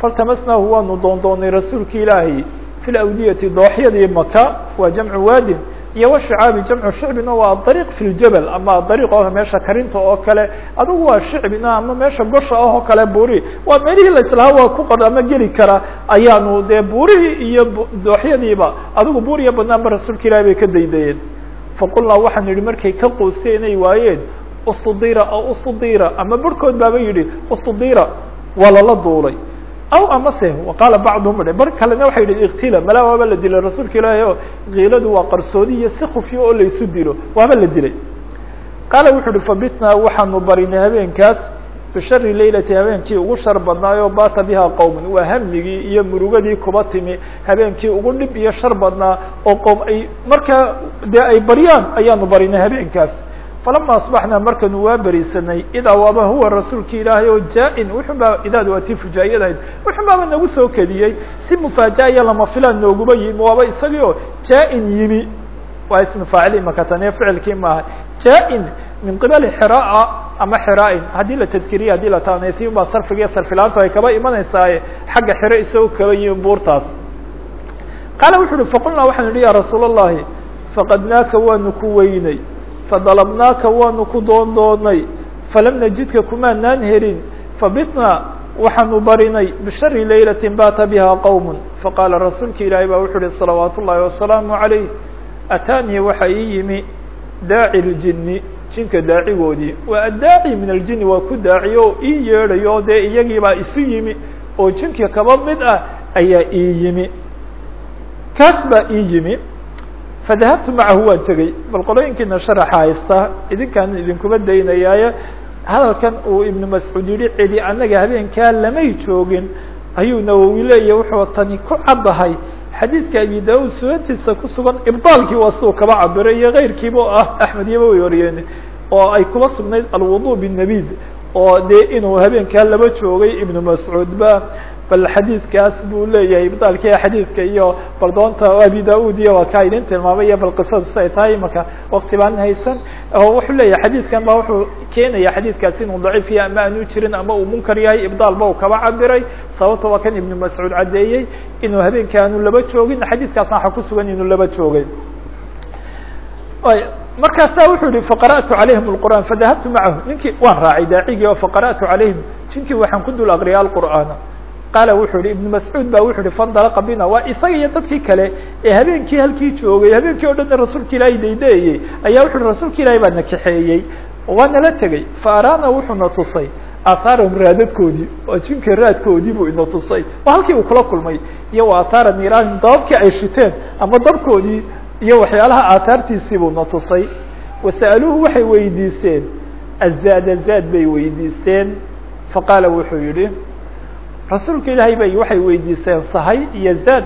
faltamasnaahu waanu doondoonay rasuulka ilaahay fi lawdiyati dooxyadii maka waa jamcu waadin iyo washicaabi jamcu shicbina waa adariiq fi ljabal ama adariiq oo meesha karinta oo kale. Adugu waa shicbina ama meesha gosha ah oo kale buuri. Waa meelihii laislahaa waa ku qor ama geli kara ayaanu dee buurihii iyo dooxyadiiba adigu buur iyo banaanba rasuulka ilahi bay ka daydayeen. Faqulnaa waxaan yihi markay ka quustay inay waayeen ustudira o ustudira ama barhkood baaba yidhi ustudira waa lala duulay aw amase qaala bacduhum bar kalena waxay yidhi iktila malaa waaba la dilay rasuulka ilaahi o kiiladu waa qarsoodi iyo si khufyo oo laysu dilo waaba la dilay qaala wuxu uhi fabitnaa waxaanu barinay habeenkaas bishari laylati habeenkii ugu shar badnaayo baata biha qowman waa hamigii iyo murugadii kuba timi habeenkii ugu dhib iyo shar badnaa oo qowm ay markaa dee ay baryaan ayaanu barinay habeenkaas falama asbaxnaa markanu waa berisanay idaa waaba huwa rasuulki ilaahay oo jaa-in wuxun baa idaad waa tii fujaayadahayd wuxun baaba nagu soo kediyey si mufaajaaya lama filaan nooguba yimi waaba isagii oo jaa-in yimi waa ismu faacili makatane ficilkii maaha jaa-in min qibali xiraa ama xiraain haddii la tadkiriya haddii la taaneysiin baa sarfiga iyo sarfilaantu ay kaba imanaysaaye xagga xire isagoo kaba yimi buurtaas qaala wuxu uhi faqulnaa waxaan idhi ya rasuul allahi faqadnaaka waanu ku weynay fadalabnaaka waanu ku doondoonay falam najidka kumaanaan helin fabitnaa waxaanu barinay bishari laylatin baata biha qowm faqaala rasuulka ilaahay baa wuxu uhi salawaat ullaahi wasalaamu عalayh ataanii waxa ii yimi daaci ljini jinka daacigoodii waa addaaci min aljini waa ku daaciyo oo ii yeedhayo o dee iyagiibaa isu yimi oo jinka kaba mid ah ayaa ii yimi kaas baa ii yimi fadahabtu macahu waan tegey bal qolooyinkiina sharaxa haysta idinkaan idinkuba daynayaaye hadalkan uu ibnu mascuud yihi celi annaga habeenkaa lamay joogin ayuu nawowi leeya wuxuu tani ku caddahay xadiidka abi da'ud sunantiisa ku sugan ibdaalkii waa siduu kaba cabiray iyo keyrkiiba o ah axmed iyoba way wariyeen oo ay kuba sugnayd alwudu binabid oo dee inuu habeenkaa laba joogay ibnu mascuud ba bal xadiidkaas buu leeyahay. Ibdaalki xadiidka iyo bal doonta abi da'ud iyo waa kaa idin tilmaamay iyo bal qisadu siay tahay imaka wakti baan haysan. Wuxuu leeyahay xadiidkan ba wuxuu keenaya xadiidkaasi inuu daciif yahay ama aanu jirin ama uu munkar yahay. Ibdaal uu kaba cabiray sababta waa kan ibnu mascuud caddeeyey inuu habeenka aanu laba joogin xadiidkaasna waxa kusugan inuu laba joogay markaasa wuxuu yihi faqara'tu calayhim اlqur'an fadahabtu macahu ninkii waan raacay daacigii oo faqara'tu calayhim. Jinkii waxaan ku dul aqriyay alqur'aana qaala wuxuu yihi ibnu mascuud ba wuxu uhi fandalaqa bina waa isaga iyo dadkii kale ee habeenkii halkii joogay habeenkii o dhanna rasuulka ilaahay daydaeyey ayaa wuxu uhi rasuulka ilahay baa na kaxeeyey. Waa nala tegey. Fa araana wuxuuna tusay. Aathaarahum raadadkoodii oo jinka raadkoodii buu ina tusay. Waa halkii uu kula kulmay. Iyo wa aathaara niiraahim dababkii ay shiteen ama dabkoodii iyo waxyaalaha aathaartiisii buu na tusay. Wasa'aluuhu waxay weydiisteen. Azaada zaad bay weydiisteen. Faqaala wuxuu yihi rasuulka ilaahay bay waxay weydiiseen sahay iyo zaad.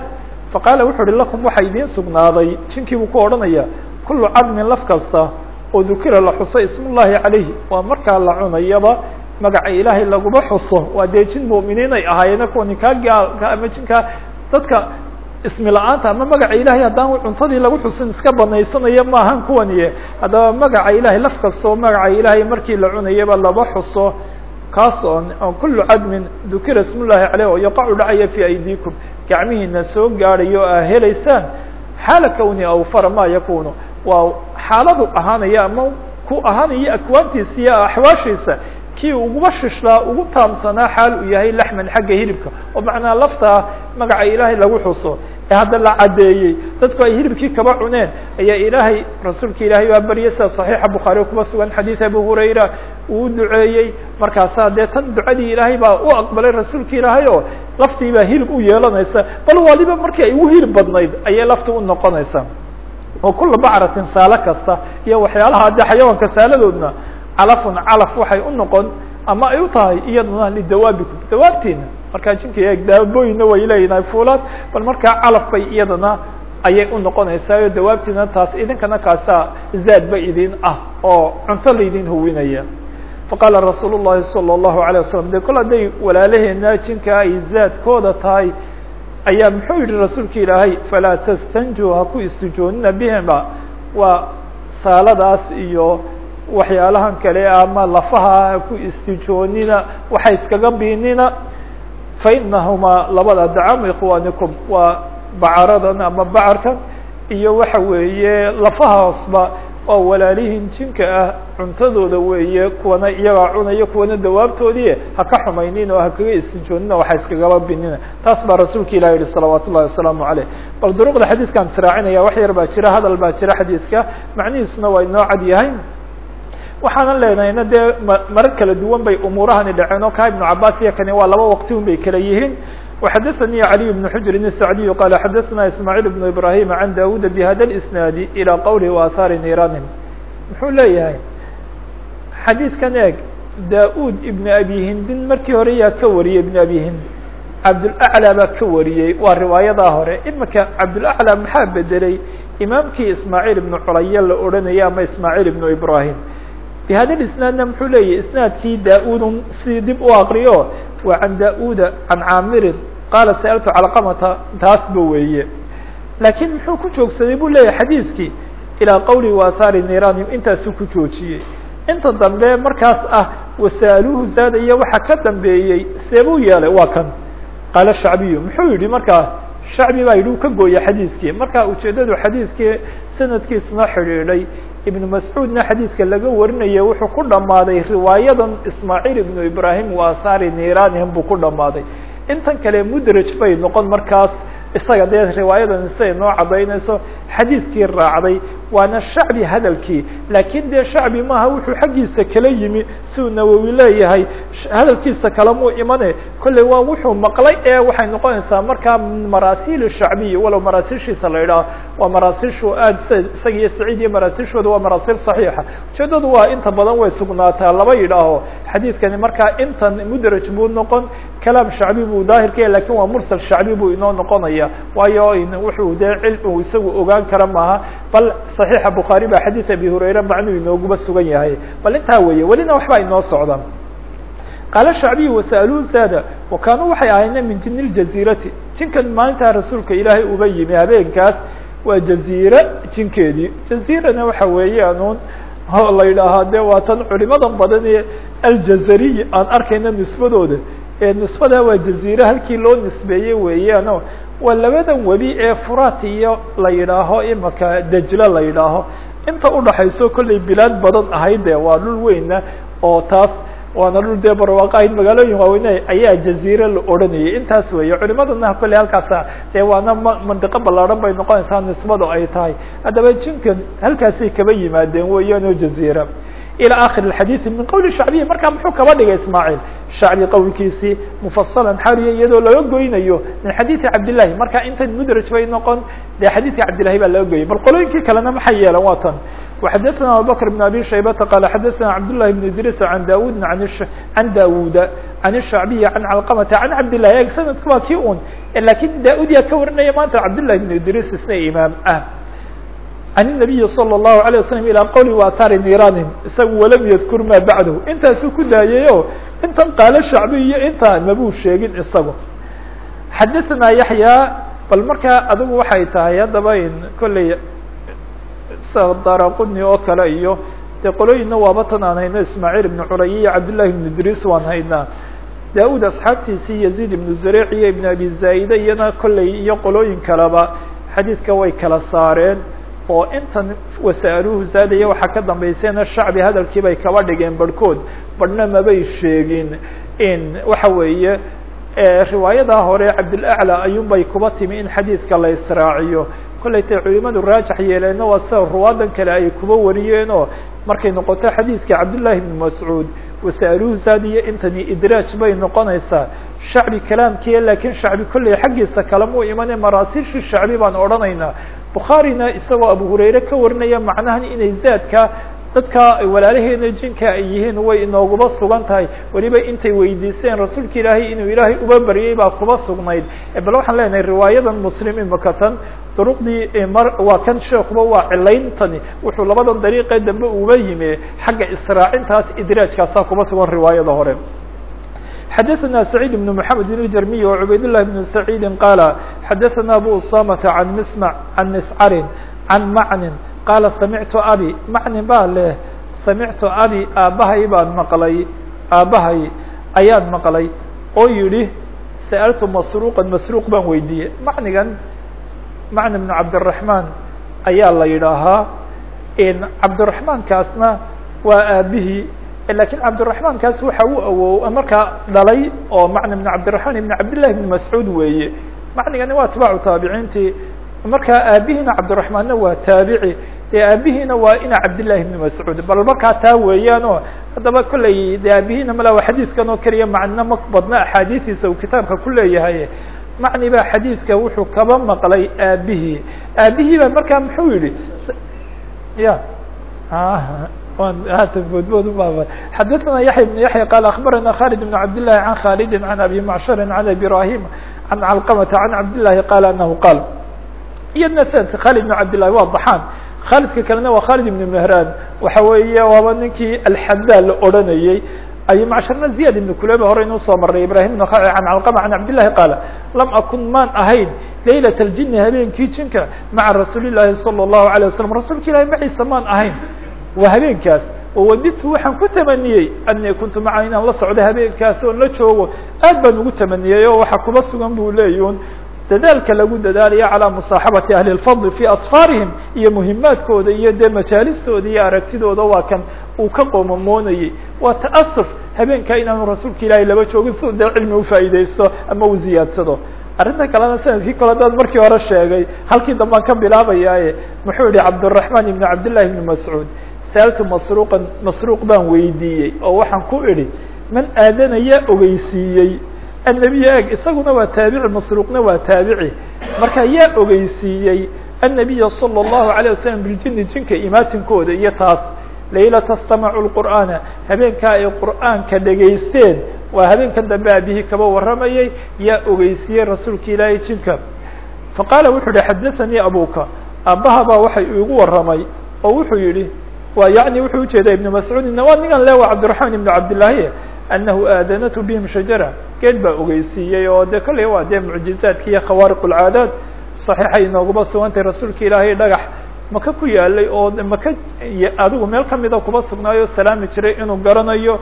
Faqaala wuxu uhi lakum waxaa idiin sugnaaday. Jinkii buu ku odhanaya kullu cadmin laf kasta oo dukira la xuso ismullahi calayhi. Waa markaa la cunayaba magaca ilaahay laguma xuso. Waa dee jin mu'miniin ay ahaayeen kuwa ninkaa gaalka ama jinkaa dadka ismi la'aanta ama magaca ilahay haddaan cuntadii lagu xusin iska banaysanayo maahan kuwaniye. Haddaba magaca ilahay laf kastoo magaca ilaahay markii la cunayaba laba xuso kaas oo kulu cadmin dukira ism llahi caleyh oo yaqacu dhacaya fi aydiikum gacmihiina soo gaadhayo aa helaysaan xaala kawni awfara ma yakunu waa xaaladu ahaanaya ama ku ahaanaya akwaantiisa iyo axwaashiisa kii uguba shishlaa ugu taamsanaa xaal uu yahay laxman xagga hilibka. Oo macnaa laftaa magaca ilaahay lagu xuso ee hadda la caddeeyey. Dadku ay hilibkii kaba cuneen. Ayaa ilaahay rasuulka ilaahay baa baryay sida صaxiixa bukhaari kuba sugan xadiid abu hurayra. Uu duceeyey. Markaasaa dee tan ducadii ilaahay baa u aqbalay rasuulka ilaahay oo laftii baa hilib u yeelanaysa. Bal waliba markii ay ugu hilib badnayd ayay lafti u noqonaysaa oo kula bacratin saalo kasta iyo waxyaalaha de xayawaanka saaladoodna calafun calaf waxay u noqon. Ama ay u tahay iyaduna lidawaabikum dawaabtiina markaa jinka eeg daabooyina way leeyihin ay fuulaad bal markaa calaf bay iyadana ayay u noqonaysaa oo dawaabtiina taas idinkana kaasaa zaad ba idin ah oo cunto laydin huwinaya faqaala rasuul الlahi salى الlahu عalيه wasalam de kol hadday walaalaheena jinka ay zaadkooda tahay ayaa muxuu yihi rasuulka ilaahay falaa tastanjuu ha ku istijoonina bihima waa saaladaas iyo waxyaalahan kale ama lafaha ha ku istijoonina waxa iskaga biinina fainahumaa labada dacamu ikhwaanikum waa bacaradan ama bacarkan iyo waxa weeye lafahaasba oo walaalihiin jinka ah cuntadooda weeye kuwana iyagaa cunaya kuwana dawaabtoodii ha ka xumaynin oo ha kaga istijoonina waxa iskagaba binina taas rasuulka ilah yihi salawaat wasalaamu caleyh bal duruqda xadiidkaan israacinaya wax yar baa jira hadal baa jira xadiidka macnihiisuna waa inoo cad yahay waxaanan leenahayna dee marar kala duwan bay umuurahani dhaceen oo ka ibnu cabaas iyo kani waa laba waqti un bay kala yihiin وxdثnي علي بن حجر السعدي قال xdثna اسماعيل بن إبراهيم عن داود بhda الاسناaد إلى qwله وآثاr نيران muxuu leeyahay xadيiثkan eeg da-ud iبن أbي hindin markii hore yaa ka wariyey iبن أbي hind cabdالأعlى baa ka wariyey waa riwaayadaa hore imika cabdالأعlى maxaa bedelay imaamkii ismاعيل iبن culaya la odhanayay ama ismاعيل iبن إبراهيم بhada isnaadna muxuu leeyahy isnaadkii da'uudun si dib u akriyo waa can da'uda can caamirin qaala sa'altu calqamata taasba weeye. Laakiin muxuu ku joogsaday buu leeyahy xadiidkii ilaa qawli waahaari niranium intaasuu ku joojiyey. Inta dambe markaas ah wasa'aluuhu zaada iyo waxa ka dambeeyey seebuu yeelay waa kan. Qaala shacbiyu muxuu yihi markaa shacbi baa yidhi u ka gooya xadiidkii marka ujeedadu xadiidkii sanadkiisuna xidhiidhay ibnu mascuudna xadiidka laga warinaya wuxuu ku dhammaaday riwaayadan ismaaciil ibnu ibraahim waahaari niranihim buu ku dhammaaday. Intan kale mudraj bay noqon markaas isaga dee riwaayadan siday noo cadaynayso xadiidkii raacday waana shacbi hadalkii. Laakiin dee shacbi maaha wuxuu xaggiisa kala yimi siuu nawowi leeyahay. Hadalkiisa kale muu imane. Kolley waa wuxuu maqlay ee waxay noqonaysaa markaa maraasiil shacbiy walow maraasiishiisa la idhaah waa maraasiishu aad isaga iyo saciid iyo maraasiishooda waa maraasiil saxiixa. Ujeedadu waa inta badan way sugnaataa laba yidhaaho. Xadiidkani markaa intan mudraj buu noqon kalaam shacbi buu daahirkaya laakiin waa mursal shacbi buu inoo noqonaya. Waayo wuxuu dee cilmigu isagu ogaan kara maaha. Bal صaxiixa bukhaari baa xadiid abi hurayra macnuu inooguba sugan yahay. Bal intaa weeye welina waxbaa inoo socda. Qaala shacbiy wasa'aluu zaada wa kaanuu waxay ahayna min jini ljaziirati jinkan maalintaa rasuulka ilaahay uba yimi habeenkaas waa jaziire jinkeedii. Jaziirana waxa weeyaanuun la yidhaahaa de waa tan culimadan badan ee aljazariy aan ee nisbada waa jaziire halkii loo nisbeeyey weeyaano waa labadan webi ee furat iyo la yidhaaho imaka dejlo la yidhaaho. Inta udhaxayso kollay bilaad badan ahayd de waa dhul weyna oo taas waana dhul dee barwaaqo ahayd magaalooyin waaweyne ayaa jaziire la odhanayay. Intaas weeye culimadana kolley halkaasa dee waana ma mandiqo ballaadhan bay noqonaysaa nisbadu ay tahay. Haddaba jinkan halkaasay kaba yimaadeen weeyaanoo jaziira ilى akhir الxadiiث min qowli shacbiyi markaa muxuu kaba dhigay ismaaعiil shacbi qowlkiisii mufasalan xaaliya iyadoo laga goynayo min xadiiثi cabdillahi marka intan mudraj bay noqon dee xadiidka cabdillahi baa laga goyay bal qolooyinkii kalena maxay yeelan waa tan وxadثna abubكر بن abي شhaybةa qال xadثna cabdاللahi بن idris عan dawud عan dawuda عan الشhacbiyi عan calqmta عan cabdillahi eg sanadka waa kii un lakin daud yaa ka warinaya maanta cabdالlahi بن idris isna imaam ah عن النبي صلى الله عليه وسلم إلى qول وaثاr نيrاnهم isaga وlam ydkr ma baعdه intaasuu ku daayayo intan qaalo shacbi iyo intaa mabuu sheegin isagu xadثna yaحyى bal markaa adigu waxay tahay haddaba kolley daraquni oo kale iyo dee qolooyina waaba tan aan hayno ismاعيل بن culay iyo cabdاللahi بن idris waan haynaa daud asxaabtiisii يزيد بن زريع iyo iبن abi زايدة iyana kolley iyo qolooyin kaleba xadiidka way kala saareen oo intan wasaaluhu saadaya waxaa ka dambayseena shacbi hadalkii bay kaba dhigeen barhkood badhna mabay sheegin in waxa weeye riwaayada hore cabdilaclى ayuunbay kuba timi in xadiidka la israaciyo. Kollay tay culimadu raajax yeeleenna waa sida ruwaadan kale ay kuba wariyeenoo markay noqoto xadiidka cabdillaahi bni mascuud wasaaluhu saadiya intani idraaj bay noqonaysaa. Shacbi kalaamkiiya laakiin shacbi kollay xaggiisa kale muu imane maraasiishii shacbi baan odhanaynaa bukhaarina isagoo abu hurayre ka warinaya macnahan inay zaadka dadka walaalaheena jinka ay yihiin way inooguba sugan tahay. Weliba intay weydiisteen rasuulka ilaahay inuu ilaahay uba baryay baa kuba sugnayd. Bal waxaan leenahay riwaayadan muslim imaka tan duruqdii waa kan sheekuba waa cilayntani. Wuxuu labadan dariiqee dambe uba yimi xagga israacintaas idraajkaasaa kuba sugan riwaayada hore xdثna سعيد بن محمد الجرمي وعبayd الله بن سعيد قال xdثna أbو اسامة عن مسمع عن مسcr عن mعن qاaل سمعت أbي mعن baa leh سمعت أbي aabahay baan mqlay aabahay ayaan maqlay oo yihi سألت مسروقا مسروq baan weydiiyey mعnigan mعن بن عبدالرحمن ayaa la yidhaahaa cabdالرحمaنkaasna waa aabihii Eh, lakiin cabdiraxmankaas waxa uu awow eh, markaa dhalay oo macna ibn cabdiraxmaan ibn cabdillahi ibn mascuud weeye. Macnigani waa atbaacu taabiciintii markaa aabihiina cabdiraxmaanna waa taabici. Dee aabihiina waa ina cabdillahi ibn mascuud. Bal markaa taa weeyaanoo haddaba kollay de aabihiina malaa xadiidkan oo keliya macno ma badna axaadiidiisa uu kitaabka ku leeyahay. Macni baa xadiidka wuxuu kaba maqlay aabihii aabihii baa markaa muxuu yidhi? Ya. Ah, ah bodbod xadثna yaحya بن yaحya qال aخbarana khالد بن cabd للahi عan khالد عan abi mcshر عan ibrahيm عan cلqمةa عan cabd للahi qال anahu qاl iyadna snadka khالد بن cabd لlahi waa ضaxaan khaalidka kalena waa khالد بن mهrاn waxa weeye waaba ninkii alxada la odranayey abi mcshرna زiyad iبn kuleba hore inuu soo maray ibrahim بن an cلqمة عan cabd لlahi qaal lam akun maan ahayn laylaة الjini habeenkii jinka maca rasuuli الlahi salى الlahu عalيه waslم rasuulka ilahi maciisa maan ahayn waa habeenkaas oo wadidtu waxaan ku tamaniyey anii kuntu maca inaan la socdo habeenkaas oon la joogo aad baan ugu tamaniyey oo waxa kuba sugan buu leeyun dadaalka lagu dadaalaya calىa musaaxabati ahli اlfadl fii asfaarihim iyo muhimaadkooda iyo dee majaalistooda iyo aragtidooda waa kan uu ka qoomamoonayey waa ta'asuf habeenkaa inaanu rasuulka ilaahay laba joogin si dee cilmi ufaa'idaysto ama u ziyaadsado arrinta kalena sanadkii kale dad markii hore sheegay halkii dambaan ka bilaabayaaye muxuu yihi cabdالرaحman ibn cabdالlahi ibn mascuud saaltu masruuqa masruuq baan weydiiyey oo waxaan ku idhi man aadanaya ogeysiiyey annabiy eg isaguna waa taabici masruuqna waa taabici marka yaa ogeysiiyey annabiya salى الlahu عalيه wasalam biljini jinka imaatinkooda iyo taas laylata stamacu lqur'aana habeenkaa ay qur'aanka dhegaysteen waa habeenkan dambe aabihii kaba warramayay yaa ogeysiiyey rasuulka ilaahay jinka faqaala wuxuu yihi xadaثanii abuka aabbaha baa waxay igu warramay oo wuxuu yihi wa yaعni wuxuu ujeedaa iبn mascuudin waa ningan le wa cabdiرaحman iبn cabdالlahi anahu aadanatu bihim shajara geed baa ogeysiiyey oo de kolley waa dee mucjizaadki iyo khawaariq اlcaadaad صaxiixay inoogaba sugantay rasuulka ilaahay dhagax maka ku yaalay oo maka adigu meel kamida kuba sugnaayo salaami jiray inuu garanayo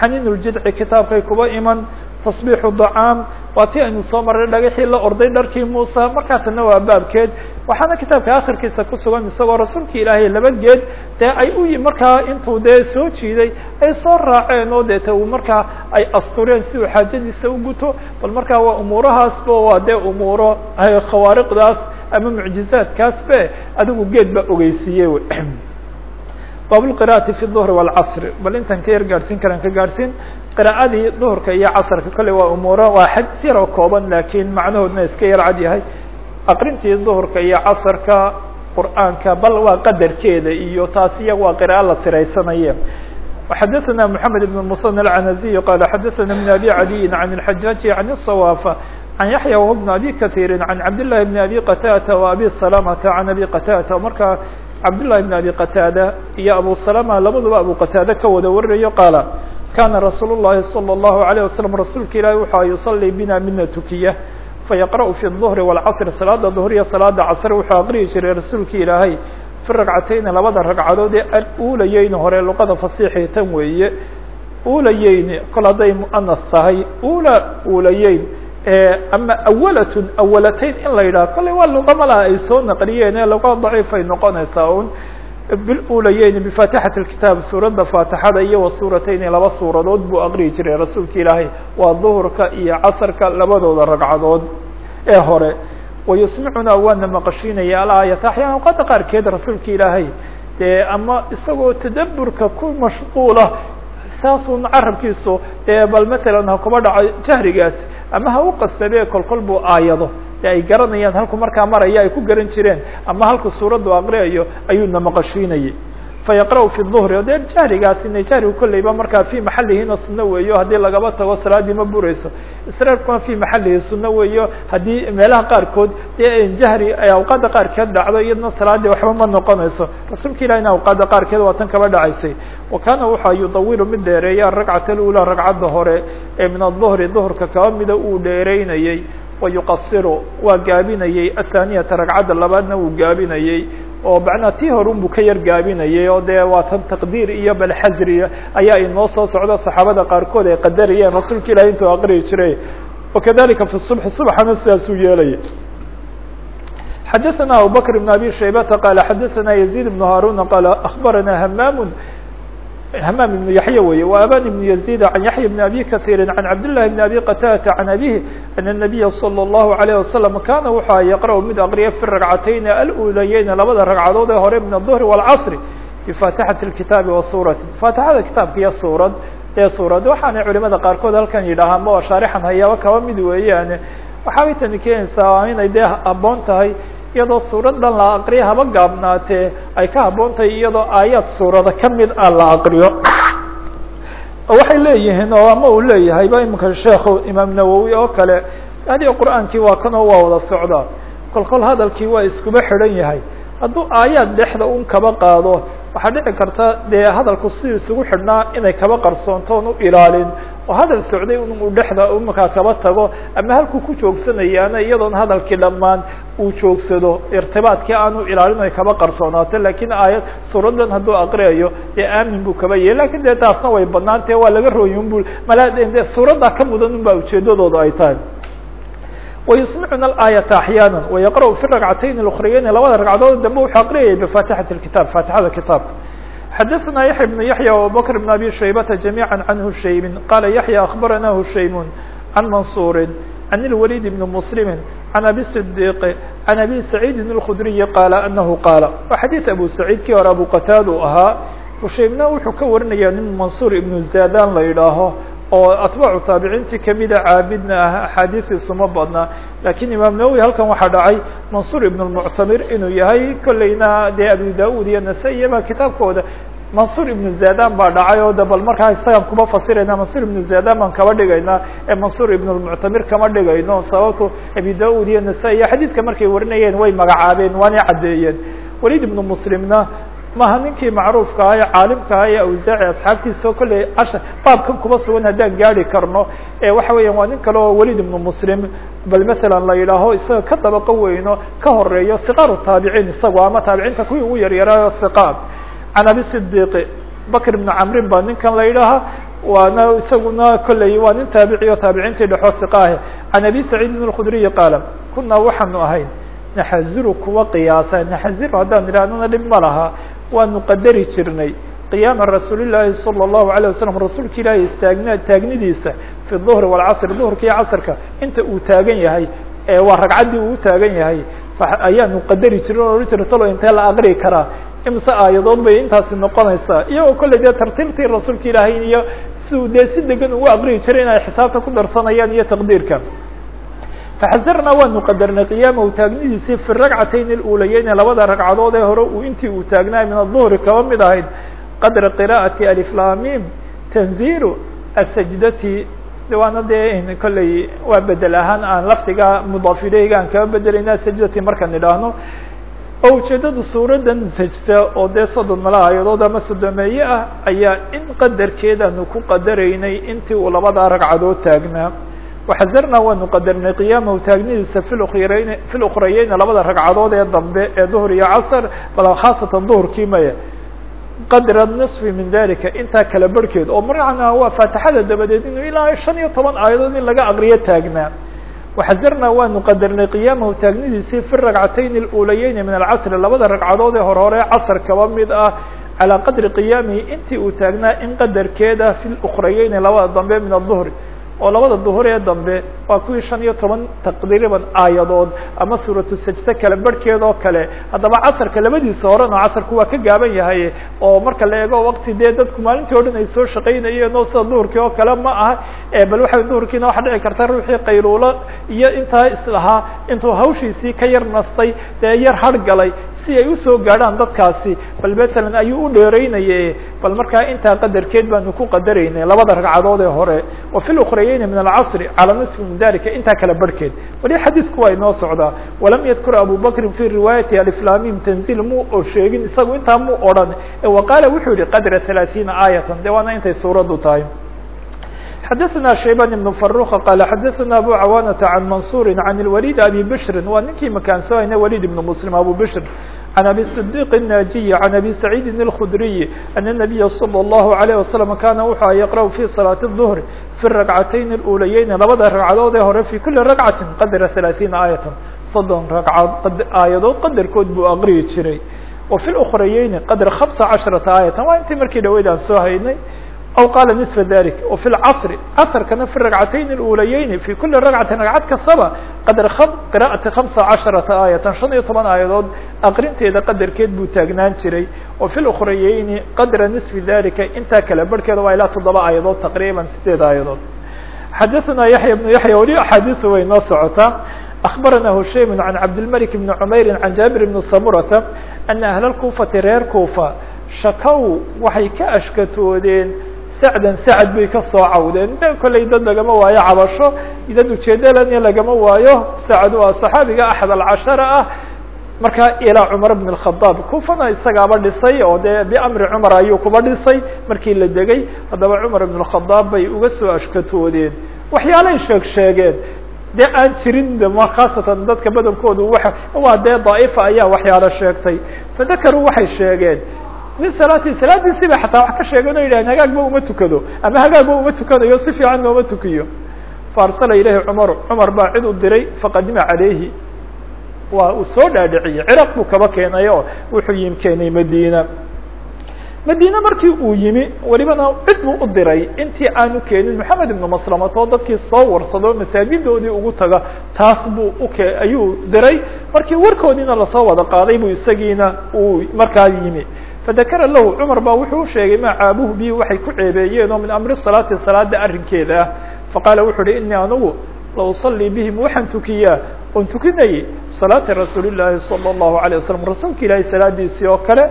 xaniin اljidci kitaabkay kuba iman tasbiixu dacaam waa ti aynu soo marray dhagaxii la orday dharkii muusa markaasna waa baabkeed. Waxaana kitaabka akhirkiisa ku sugan isagoo rasuulka ilaahay laba geed dee ay u markaa intuu dee soo jiiday ay soo raaceen oo deeta uu markaa ay astureen si uu xaajadiisa u guto bal markaa waa umuurahaasba waa dee umuuro khawaariqdaas ama mucjizaadkaasbe adigu geed baa ogeysiiyey wy baab lqira'ati fi duhri wاlcasri bal intan ka yar gaadhsiin karaan ka gaadhsiin qira'adii duhurka iyo casrka kale waa umuuro waa xadis yaroo kooban lakiin macnahoodna iska yar cad yahay aqrintii duhurka iyo casrka qur'aanka bal waa qadarkeeda iyo taas iya waa qira'a la siraysanaye xadaثna mحamed بن المثنى العنزي qال xadaثna بن أbي عadي عن الحجاج عن الصوافة عن yaحyى وهو بن أbي kaثيr عن cabd للhi بن أbي qتاdة وأbي سلامة عن أbي qتاdة marka cabd للhi بن أbي qتاdة iyo أbو سلمة labaduba abu qتاadة ka wada warinayo qاaل kana rasuul الlahi صلى الlaهu عليه وسلم rasuulka ilahi wuxua yuصلي bina mina tukiya fayqرأ في الظهر والcصr salaada ظهriya salaada casr wuxuu aqriyi jiray rasuulka ilaahay fi ragcatayni labada ragcadood ee uulayeyn hore luqada fasiixii tan weeye uulayeyn kol hadday muanas tahay ula uulayeyn ama awalatun awalatayn in la yidhaha kolley waa luqa malaha ay soo naqliyeen ee luqa daciifay noqonaysaa un biluulayeyn bifatixati اkitaab suuradda faatixada iyo wa suuratayni laba suuradood buu aqriyi jiray rasuulka ilaahay. Waa duhurka iyo casrka labadooda ragcadood ee hore. Wayusmicuna waana maqashiinaya alaayata. Axyaan awqaada qaarkeed rasuulka ilaahay. Dee ama isagoo tadaburka ku mashquula saasuun carabkiisu dee bal matalan ha kuba dhaco jahrigaas ama ha u qastabe kolkol buu aayado. Ee ay garanayaan halku markaa maraya ay ku garan jireen. Ama halku suuraddu aqriyayo ayuuna maqashiinayay fayaqra' fi duhri o dee jahrigaasina jahrigu kolleyba markaa fi maxalihina suno weeyo. Haddii lagaba tago salaadii ma burayso. Israarkuna fi maxalihi suno weeyo. Haddii meelaha qaarkood dee jahri ay awqaadda qaarkeed dhacdo iyadna salaadii waxba ma noqonayso. Rasuulka ilahina awqaadda qaarkeed waa tan kaba dhacaysay. Wa kaana waxaa yudawilu mid dheereeya aragcata alula ragcadda hore ee min aduhri duhurka kaba mida uu dheereynayey wayuqasiru waa gaabinayey athaaniyata ragcadda labaadna uu gaabinayey oo macnaa tii hore unbu ka yar gaabinayay oo dee waa tan taqdiir iyo bal xasriya ayaa inoo soo socda saxaabada qaarkood ay qadarayeen rasuulka ilahi intuu aqriyi jiray wakadalika fi subxi subxana sidaasuu yeelaya xadaثna abu bakr بn abi shaybata qala xadaثna yazid بn haruna qala akbarana hamaam hmaam بن yaحya wey وaban بن يزيد عن yaحya بن abi kaثيiri عan cabdاللahi بن abi qtاdة عan abيه أن النabiya slى الlaهu عalيه وasلم kana wuxua yaqrأ mid aqriya fi ragcatayn alulayeyna labada ragcadood ee hore min الظهr والcصr بfatixaةi الkitaabi وasurati fatixada kitaabka iyo suurad ee suurad waxaanay culimada qaarkood halkan yidhaahaan ma shaarixan hayaaba kaba mid weeyaane waxaabay tani keenaysaa inay dee haboon tahay iyadoo suuradan la aqriyo haba gaabnaatee ay ka haboon tahay iyadoo aayaad suurada ka mid ah la aqriyo. Waxay leeyihiin oo ama uu leeyahayba iminka sheekhu imaam nawowi oo kale adi qur'aankii waa kanoo waa wada socdaa kol kol hadalkii waa iskuba xidhan yahay. Hadduu aayaad dhexda un kaba qaado waxaa dhici karta dee hadalku si isugu xidhnaa inay kaba qarsoonto on u ilaalin. Oo hadal socday un uu dhexda imarkaa kaba tago ama halkuu ku joogsanayaana iyadoon hadalkii dhammaan uu joogsado. Irtibaadkii aanu ilaalin ay kaba qarsoonaato laakiin aayad suuradan hadduu aqriyayo dee aamin buu kaba yahay laakiin dee taasna way banaantee waa laga rooyi un bu mala de suuraddaa ka mudan un baa ujeedadooda ay tahay ويسمعna الآية أحيانا ويقرأ في الركعتين الأخريين labada رagcadood dambe wuxuu aqriyaya بفاتحة الكتاب فاتحada kitaabka حدثنا يحيى بن يحيى وبكر بن أبي شيبة جميعا عن هشيم قال يحيى أخبرنا هشيم عن منصور عن الوليد بن مسلم عن أبي الصديق عن أبي سعيد الخدري قال أنه قال وxadيث أبو سعيد kii hore أبو qتاad ahaa هشaymna wuxuu ka warinaya nin منصور iبن زاdan la yidhaaho oo atbaacu taabiciintii kamida caabidna ah axaadiistiisu ma badna. Lakiin imaam nawowi halkan waxaa dhacay mansuur ibn lmuctamir inuu yahay kolleyna dee abu da'ud iyo nasa-i iyaba kitaabkooda. Mansuur ibnu zadan baa dhacay oo de markaa isagaan kuma fasirayna mansuur ibnu zadan baan kaba dhigaynaa ee mansuur ibn lmuctamir kama dhigayno. Sababto abi da'ud iyo nasa-i iyo xadiidka markay warinayeen way magacaabeen waanay caddeeyeen. Walid ibnu muslimna maha ninkii macruufka aha ee caalimka aha ee awsaaci asxaabtiisa oo kolley asha baabkan kuba sugan haddaan gaari karno. Waxa weeyaan waa nin kale oo welid ibnu muslim bal masalan la yidhaaho isaga ka dabaqo weyno ka horeeyo siqaaru taabiciin isagoo ama taabiciinta kuwii ugu yaryaraayo siqaar. Can abi sidiiqi bakr ibnu camrin baa ninkan la yidhaaha waana isaguna kolley waa nin taabici o dhexoo siqaahe. Can abi saciidin alkhudriyi qaala kunaa waxaanu ahayn naxaziru kuwa qiyaasa naxaziru haddaan idhahnana dhib ma laha waanu qadari jirnay qiyaama rasuuli llaahi salى الlahu عalيه wasalam rasuulka ilaahi istaagna taagnidiisa fi duhri wاlcasr duhurka iyo casrka inta uu taagan yahay ee waa ragcaddii uu taagan yahay ayaanu qadari jirin o ohan jira talo intee la aqri karaa imse aayadood bay intaasi noqonaysaa iyagoo kolley dee tartiibtii rasuulka ilaahay iyo siuu dee si degan ugu aqriyi jiray in ay xisaabta ku darsanayaan iyo taqdiirka faxasarnaa waanu qadarnay qiyaamahu taagnidiisii fi ragcatayn اulayeyne labada ragcadood ee hore uu intii uu taagnaay min aلduhri kaba mid ahayd qadra qira'ati aliflamim tanziru asajdati waana dee kolley waa bedel ahaan aan lafdiga mudaaf ilayga aan kaba bedelayna sajdati markaan idhaahno oo ujeeddada suuradan sajda oo dee soddon mala ama sodomeeye ah ayaa in qadarkeedaanu ku qadaraynay intii uu labadaa ragcadood taagnaa waxazarna waanu qadarnay qiyaamahu taagnidiisa fi lukhireyn fi lukrayeyna labada ragcadood ee dambe ee duhr iyo casr bal khaasatan duhurkii maya qadra nisfi min dalika intaa kala barhkeed oo macnaa waa faatixada dabadeed inuu ilaa shan iyo toban aayadood in laga aqriyo taagnaa waxazarna waanu qadarnay qiyaamahu taagnidiisii fi ragcatayn اluulayeyni min alcasri labada ragcadood ee hore hore casr kaba mid ah calaa qadri qiyaamihi intii uu taagnaa in qadarkeeda fi lukrayeyni labada dambe min aلظuhri oo labada duhur ee dambe waa kuwii shan iyo toban taqriiban aayadood ama suuratu sajde kale barhkeed oo kale. Haddaba casarka labadiisa horena casarku waa ka gaaban yahay oo marka la eego waqti dee dadku maalintii o dhan ay soo shaqaynayeen oo sida duhurkii oo kale ma aha bal waxa duhurkiina waxaa dhici karta ruuxii qayluulo iyo intaa islahaa intuu hawshiisii ka yar nastay dee yar hargalay si ay u soo gaadhaan dadkaasi. Bal matalan ayuu u dheereynaye bal markaa intaa qadarkeed baanu ku qadaraynay labada ragcadood ee hore. Wa fi lukrayeyni min alcasri calaa nisfi min dalika intaa kale barhkeed wali xadiisku waa inoo socdaa walam yadkur abu bakrin fi riwaayati aliflamim tanzil mu oo sheegin isagu intaa mu odhan wa qaala wuxuu yihi qadra halaaثiina aayatan de waana intay suuraddu tahay xdثna شhaybان بن فروq qال xdثna abو cawاnة عن maنصور عن الوليد أbي بشhri waa ninkii makaanso hayna وليد بن مسلم abو بشhr عن أbي صديq الناجي عن أbي سعيد الخdري أن النبي صلى الله عليه وسلم kana wuxu yqرأ في صلاة الظهر في الرagعتين الأuلayeyn labada ragcadood ee hore في kuli رagعaة qadra ثaلaثيiنa aيaة soddon ragcaod aayadood qadarkood buu aqriyi jiray وفي الأخرayeyni qadra خaمسa caشhرaةa aيaة waa intii markii dhaweyd aan soo haynay أو qال نصف ذلك وفي الcصر cصرkana في الرagعتين الأuلayeyn في kuli رagعة رagcad kastaba qadr qراءaةi خaمسa caشhaرaةa aيaة شhan iyo toban aayadood aqrinteeda qadarkeed buu taagnaan jiray وفي الأخرayeyni qadra نصف ذلika intaa kale barhkeeda waa ilaa toddoba aayadood تqريبا sideed aayadood xadثna يحيى بن يحيى weli أxاadiث way noo socotaa أخبرنا هشيم عن عبدالملك بن عمير عن جابر بن سمرة أن أهل الكوفة reer كوفة shakow waxay ka ashkatoodeen sacdan sacad bay ka soo cawdeen. Kollay dad lagama waayo cabasho dad ujeedalan iyo lagama waayo sacad waa saxaabiga axad alcashara ah. Markaa ilaa cumar bn اkhadaab kufana isagaaba dhisay oo dee biamri cumar ayuu kuba dhisay. Markii la degay haddaba cumar bn khadaab bay uga soo ashkatoodeen. Waxyaalay sheeg sheegeen. De aan jirin khaasatan dadka badankoodu waa dee daaifa ayaa waxyaalo sheegtay. Fadakaruu waxay sheegeen min salaati salaadiisii ba xataa wax ka sheegeen o yidhahen hagaagba uma tukado ama hagaagba uma tukanayo si fiican looma tukiyo. Faarsala ilayhi cumaru cumar baa cid u diray faqadima calayhi. Waa uu soo dhaadhiciyey ciraaq buu kaba keenay oo wuxuu yim keenay madiina. Madiine markii uu yimi welibana cid buu u diray intii aanu keenin moxamed ibnu maslamat oo dadkii soo warsado masaajidoodii ugu taga taas buu uke ayuu diray markii warkoodiina la soo wada qaaday buu isagiina uu markaa yimi fadakara lahu cumar baa wuxuu sheegay maa caabuhu bihi waxay ku ceebeeyeen oo min amri salaati salaada arrinkeeda ah faqaala wuxuu uhi inii anugu la usalii bihim waxaan tukiyaa oon tukinayay salaata rasuulillaahi sala allahu alay wasalam rasuulka ilaahay salaadiisii oo kale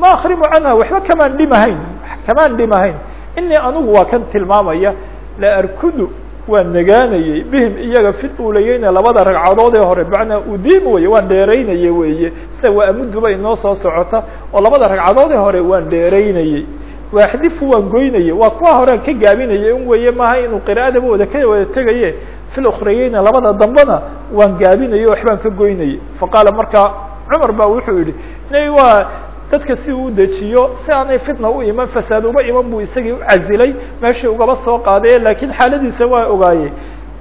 ma akrimu canha waxba kamaan dhimahayn kamaan dhimahayn inii anugu waa kan tilmaamaya la arkudu waan nagaanayey bihim iyaga fi ulayeyna labada ragcadood ee hore. Macnaa udiim weye waan dheeraynayey weeye. Sida waa amuduba inoo soo socota. Oo labada ragcadood ee hore waan dheeraynayey. Waaxdifu waan goynayey. Waa kuwa horean ka gaabinayay in weeye maaha inuu qira'adaba wada ka wada tegaye. Fi lukrayeyna labada dambena waan gaabinayey waxbaan ka goynayey. Faqaala markaa cumar baa wuxuu yihi n waa dadka si uu dejiyo si aanay fitna u iman fasaad uba iman buu isagii u cazilay meeshii ugaba soo qaadaye lakiin xaaladiisa waa ogaayey.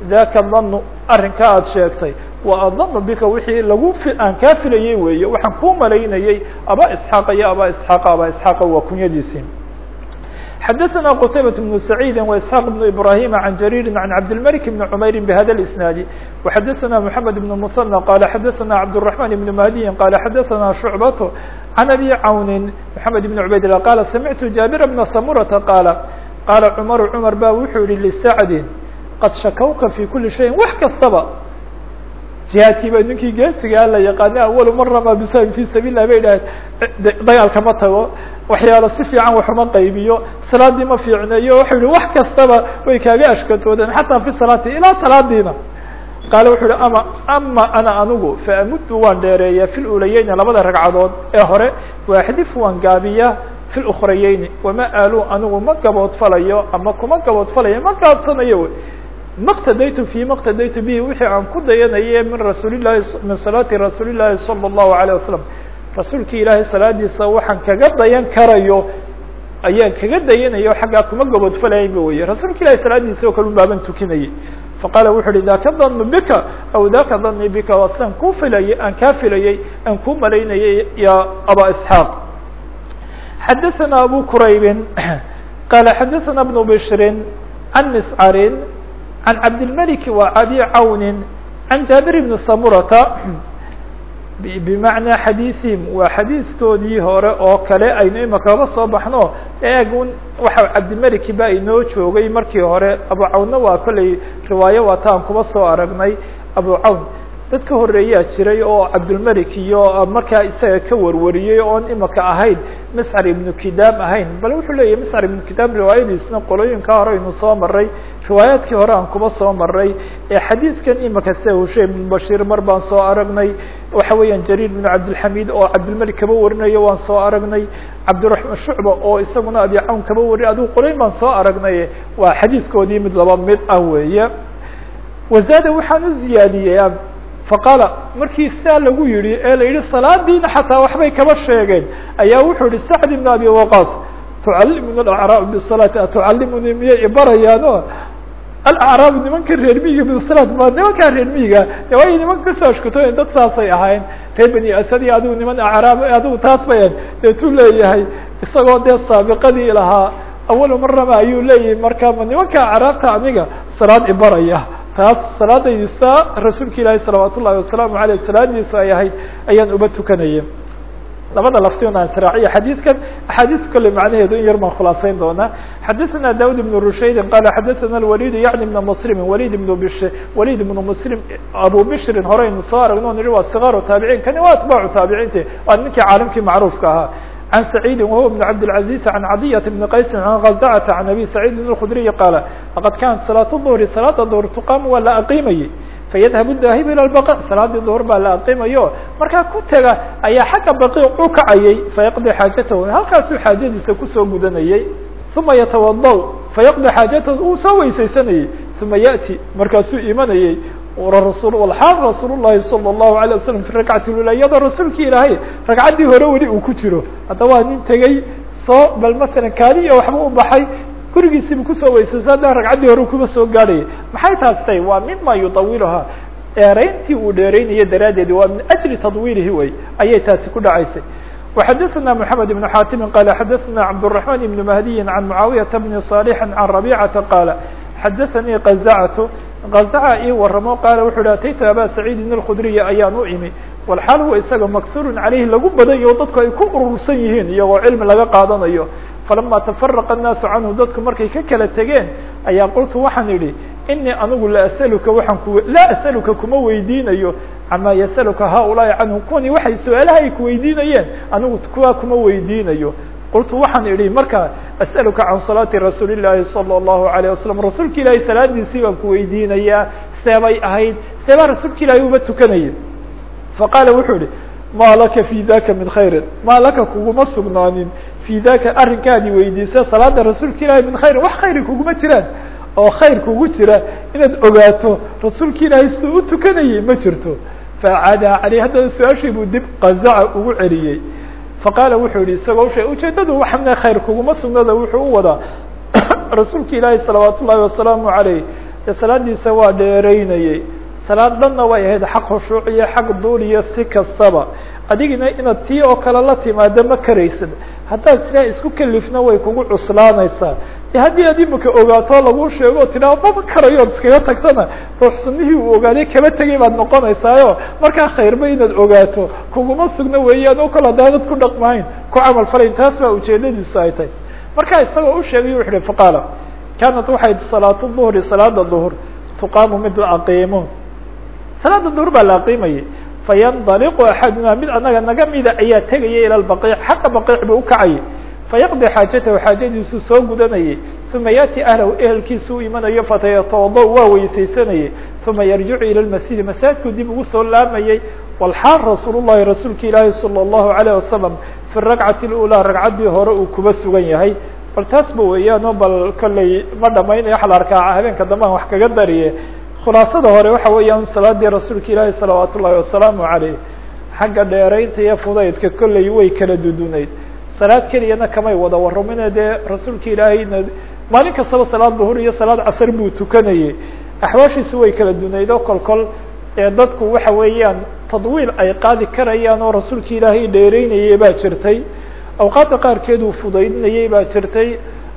Daka danu arrinka aad sheegtay. Wa adanu bika wixii lagu aan kaa filayey weeye waxaan kuu malaynayey aba isxaaqa iyo aba isxaaqa aba isxaaqa waa kunyadiisii xdثna qتaybة بن سعيid وإسحاq بن إبراهيم عن جرير عن عبدالملك بن عمyر بhdا الإسناaد وxdثna محمد بن مثنى qال xdثna عبدالرحمن بن مهدي qال xdثna شعبة عن أبي عون محمد بن عبيد الله qال سمعت جابر بن سمرة qال qال cمر cمر ba wuxuu yihi لسعد qad shakوka في kuli شhayء wax kastaba jihaadkii ba ninkii geesigaa la yaqaana awal marama bisahim fi sabiil lah bay dhahayd dagaalka ma tago waxyaalo si fiican waxuma qaybiyo salaadii ma fiicneeyo waxau yihi wax kastaba way kaaga ashkatoodeen xataa fi salaati ilaa salaadiina. Qaale wuxuu yihi ama ama ana anigu faamudu waan dheereeya fi lulayeyni labada ragcadood ee hore waaxdifu waan gaabiya fi lukrayeyni wama aalu anigu ma gaboodfalayo ama kuma gaboodfalayo ma gaabsanayo. wy maqtadaytu fi maqtadaytu bihi wixii aan ku dayanaye min rasuulilahi min salaati rasuulillaahi sala allahu alayh wasalam rasuulkii ilaahay salaadiisa waxaan kaga dayan karayo ayaan kaga dayanayo xaggaa kuma gabodfalayn ba weye rasuulka ilahay salaadiisa oo kale unbaaban tukinayay. Faqaala wuxu uhi daka danu bika aw daka dani bika waa sidaan kuu filayay aan kaa filayey aan kuu malaynayay ya aba isxaaq. Xadaثana abu quraybin qaala xadaثana bnu bishrin can miscarin عن cabdالملك وأbي cawن عن jaaبر بن samurata bmacnaa xadiiثihim waa xadiiskoodii hore oo kale aynu imikaba soo baxno eeg waxa cabdimلki ba inoo joogay markii hore abu cawnna waa kolley riwaayo waataan kuba soo aragnay abu cawn dad ka horeeyaa jiray oo cabdulmelik iyo markaa isaga ka warwariyey oon imika ahayn mascar ibnu kidaam ahayn. Bal wuxuu leeyahy mascar ibnu kidaam riwaayadiisna qolooyinka hore aynu soo maray riwaayaadkii hore aan kuba soo maray xadiidkan imika sida husheim ibn bashir mar baan soo aragnay waxa weeyaan jariir bn cabdilxamid oo cabdilmelik kaba warinayo waan soo aragnay cabdiraxmaan shucba oo isaguna abi cawn kaba wariy adigu qolooyin baan soo aragnay waa xadiidkoodii mid laba mid ah weeye wazaada waxaan u ziyaadiyey faqaala markii sidaa lagu yihi ee la yihi salaadiina xataa waxbay kaba sheegeen ayaa wuxuu yihi sacd ibn abi waqaas tucalimuni acraab bisalaati atucalimuni miyay ibarayaano alacraabu nimanka reer miyiga bisalaat ma nimankaa reer miyiga waayo nimanka ka soo ashkutoy dad saasay ahayn. Reer beni asad iyo adigu niman acraab adigu taas bayan deetuu leeyahay isagoo dee saabiqadii lahaa awalu marama ayuu leeyahay marka ma nimanka acraabta aniga salaad ibaraya taas salaadaysa rasuulka ilaahi salawaat ullahi wasalaamu aleyh salaadiisu ay ahayd ayaan uba tukanaya labada laftion aan sraaciya xadiidkan axaadiis kole macnaheedu in yar baan khulaasayn doonaa xadaثana daud ibn rushaydin qala xadaثana alwalid yani ibna mslimin walid ibn bish walid ibnu muslim abu bishrin horeynu soo aragno nihi waa sikaaru taabiciin. Kani waa atbaacu taabiciinti waa ninkii caalimkii macruufka ahaa عن سعيد وهو بن عبد العزيز عن عضية بن قيس عن غزعة عن أبي سعيد الخدري قال لقد كانت صلاة الظهر صلاة الظهر تقام ولا أقيمي فيذهب الذاهب إلى البقاء صلاة الظهر baa la aqimayo markaa ku tega ayaa xagga baqi u kacayay fayaqضي xaajatahu halkaasuu xaajadiisa kusoo gudanayay ثuma yatawaضأ fayaqضي xaajatahu uu soo weysaysanayay ثuma yأتي markaasuu imanayay rasul walxaal rasuul الlahi salى الlahu عalيه waslm fi rakcati lula iyadoo rasuulki ilaahay ragcaddii hore weli uu ku jiro hadda waa nin tegey soo bal masalan kaadiya waxba u baxay gurigiisiibu kusoo weysaysa hadda ragcaddii hore kuma soo gaadhayay maxay taas tahay waa mima yuطawiluhaa dheerayntii uu dheeraynayo daraaddeed waa min ajli tadwiilihi wey ayay taasi ku dhacaysay وxadثna محamed بن xاtimi qala xadaثna cabdالرحمن بن مهdiyi عan معaawiyaةa بn صالح عan رabيcaةa qaala xadaثanii qaزacة qazca ii waramo qaala wuxuu hi ataytu aba saciidin alkudriya ayaan u imi walxaal huwa isaga makhurun caleyhi lagu badayo dadku ay ku urursan yihiin iyagoo cilmi laga qaadanayo. Falama tafaraqa annaasu canhu dadku markay ka kala tegeen ayaa qultu waxaan idhi inii anigu laasluka waaan ku laa asaluka kuma weydiinayo. Camaa yasaluka haaulaahi canhu kuwani waxay su'aalaha ay kuweydiinayeen anigu kuwaa kuma weydiinayo qultu waxaan idhi marka asأaluka can salaati rasuuli الlahi salى الlahu عalيه wasalam rasuulka ilaahay salaadiisii baan kuweydiinayaa seebay ahayd seebaa rasuulka ilahay uba tukanaya faqaala wuxuu ihi ma laka fi daka min khayri ma laka kuguma sugnaanin fi daka arrinkaadii weydiisa salaada rasuulka ilahay min khayrin wax khayri kuguma jiraan oo khayr kugu jira inaad ogaato rasuulka ilaahay siduu u tukanayay ma jirto facaada caleyh haddana su-aashii buu dib qazaca ugu celiyey faqaala wuxuu yihi isagoo ushe ujeedadu waxamne khayr kuguma sugnada wuxuu u wadaa rasuulka ilaahi salawaat ullaahi wasalaamu caleyh dee salaadiisa waa dheereynayey salaad dhanna way ahayd xaq khushuuc iyo xaq duul iyo si kastaba adigina inaad tii oo kale la timaado ma karaysid. Haddaad sidaa isku kelifna way kugu cuslaanaysaa. Haddii aad imika ogaato lagu sheego o tidhaha karayo od iskaga tagtana. Ruux sunihii uu ogaaday kaba tegay baad noqonaysaayo. Markaa khayrba inaad ogaato. Kuguma sugna weeyaan oo kale haddaanad ku dhaqmahayn ku camal falayn taas baa ujeedadiisu ay tahay. Markaa isagoo u sheegay wuxu uhi faqaala kaanat waxay salaatu duhri salaada duhr tuqaamu mid la aqiimo salaada duhr baa la aqiimayay fayndaliqu axaduna mid anaga naga mida ayaa tegaya ilى baqiic xaqa baqiic buu ukacayay fayaqdi xaajatahu xaajadiisuu soo gudanayay uma yaأti ahlahu ehelkiisu u imanayo fatayatawada waa weysaysanayay uma yarjicu ilى masjidi masaajidku dib ugu soo laamayay walxaal rasuul llahi rasuulka ilaahi salى الlahu عalيه wasalam fi rakcati اlأulىa ragcaddii hore uu kuba sugan yahay bal taas ba weeyaano bal kolley ma dhamaynaya waxa la arkaa habeenka dambaan wax kaga dariye khulaasada hore waxa weeyaan salaadii rasuulka ilaahi salawaat ullahi wasalaamu caleyh xagga dheeraynta iyo fudaydka kolley way kala dudunayd. Salaad keliyana kamay wada warramine dee rasuulka ilaahayna maalin kastaba salaad duhur iyo salaad casar buu tukanayay. Axwaashiisu way kala dunayd oo kol kol ee dadku waxa weeyaan tadwiil ay qaadi karayaan oo rasuulka ilaahay dheereynayay baa jirtay. Awqaadda qaarkeed uu baa jirtay.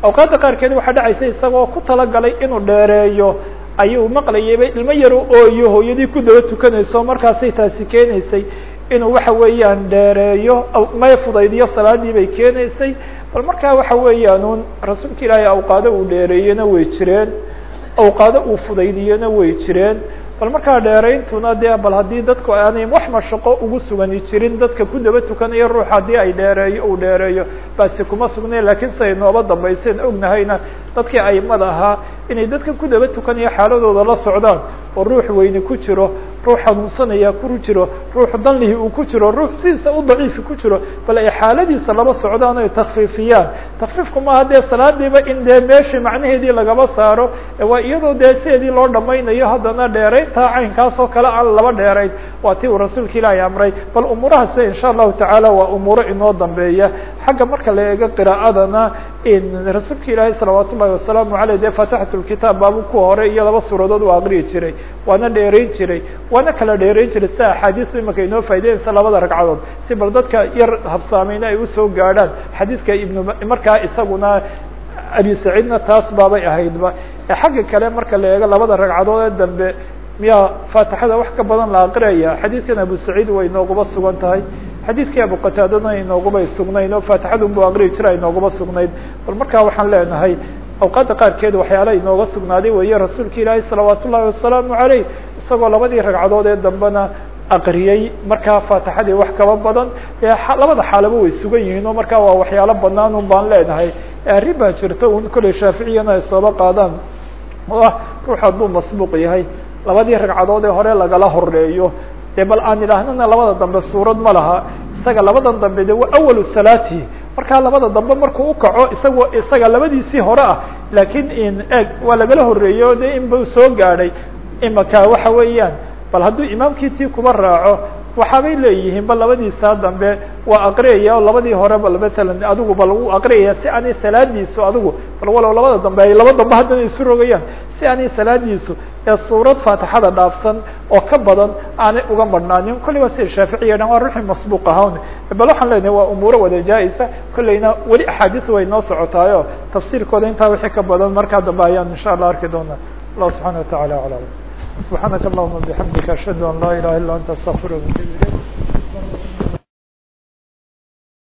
Awqaadda qaarkeed waxaa dhacaysa isagoo ku talagalay inuu dheereeyo ayuu maqlayayba ilmo yar ooyo hooyadii ku daba tukanayso markaasay taasi keenaysay inuu waxa weeyaan dheereeyo may fudaydiyo salaadii bay keenaysay. Bal markaa waxa weeyaan un rasuulka ilaahay awqaado uu dheereeyena way jireen awqaado uu fudaydiyena way jireen bal markaa dheerayntuna dee bal haddii dadku aanay wax mashaqo ugu sugani jirin dadka ku daba tukanaya ruux haddii ay dheereeyo uu dheereeyo baasi kuma sugnayn lakiin siday nooba dambayseen ognahayna dadkii aimada ahaa inay dadka ku daba tukanaya xaaladooda la socdaan oo ruux weyne ku jiro ruux xanuunsanaya ku jiro ruux danlihi uu ku jiro ruux sidiisa u daciifi ku jiro bal ay xaaladiisa laba socdaan o takfiifiyaan takfiifku maaha dee salaadiiba in dee meeshii macnaheedii lagaba saaro waa iyadoo dee sideedii loo dhamaynayo haddana dheerayntaa caynkaas oo kale aan laba dheerayn. Waa ti uu rasuulka ilaahay amray. Bal umuurahaasna insha allahu tacaala waa umuuro inoo dambeeya. Xagga marka la eego qiraa'adana rasuulka ilaahay salawaat ullahi wasalaamu aleyh dee fatixat lkitaab baabu ku hore iyo laba suuradood u aqriyi jiray waana dheerayn jiray waana kala dheerayn jiray sida axaadiistu imaka inoo faa'ideynaysa labada ragcadood. Si bal dadka yar habsaameyna ay u soo gaadhaan xadiidka ibnu markaa isaguna abi saciidna taas baabay ahaydba. Xagga kale marka la eego labada ragcadood ee dambe miyaa faatixada wax ka badan la aqriyaya xadiidkan abu saciid way inooguba sugan tahay. Xadiidkii abu qataadana inoogubay sugnayn oo faatixadun bu aqriyi jira inooguba sugnayd. Bal markaa waxaan leenahay awqaadda qaarkeed waxyaala inooga sugnaaday weeye rasuulka ilaahay salawaat ullahi wasalaamu aleyh isagoo labadii ragcadood ee dambena aqriyey markaa faatixadii wax kaba badan labada xaalaba way sugan yihiin oo markaa waa waxyaalo banaan un baan leenahay. Arrin baa jirta un kolley shaaficiyana ay sooba qaadaan. Oo ah ruux hadduu masbuuq yahay. Labadii ragcadood ee hore lagala horeeyo dee bal aan idhaahnana labada dambe suurad ma laha. Isaga labadan dambe de waa awalu salaati markaa labada dambe markuu ukaco isagoo isaga labadiisii hore ah laakiin eg waa lagala horeeyo de inba soo gaadhay imaka waxa weeyaan. Bal hadduu imaamkii tii kuba raaco waxaabay leeyihiin bal labadiisaa dambe waa aqriyaya o labadii hore bal masalan adigu bal u aqriyaya si aanay salaadiisu adigu bal walow labada dambe ay laba dambe haddana isu rogayaan si aanay salaadiisu ee suurad faatixada dhaafsan oo ka badan aanay uga marhnaanin kolley waa sida shaaficiya dhan waa ruuxii masbuuq ahaan bal waxaan leenahay waa umuuro wada jaa-isa kolleyna weli axaadiis way noo socotaayo. Tafsiirkooda intaa wixii ka badan markaa dambe ayaan insha allah arki doonaa. Allah subxana wa tacala aclam subxaanaka allahuma bixamdika ashhadu an laa ilaha illa anta astaqfirka atub ilayk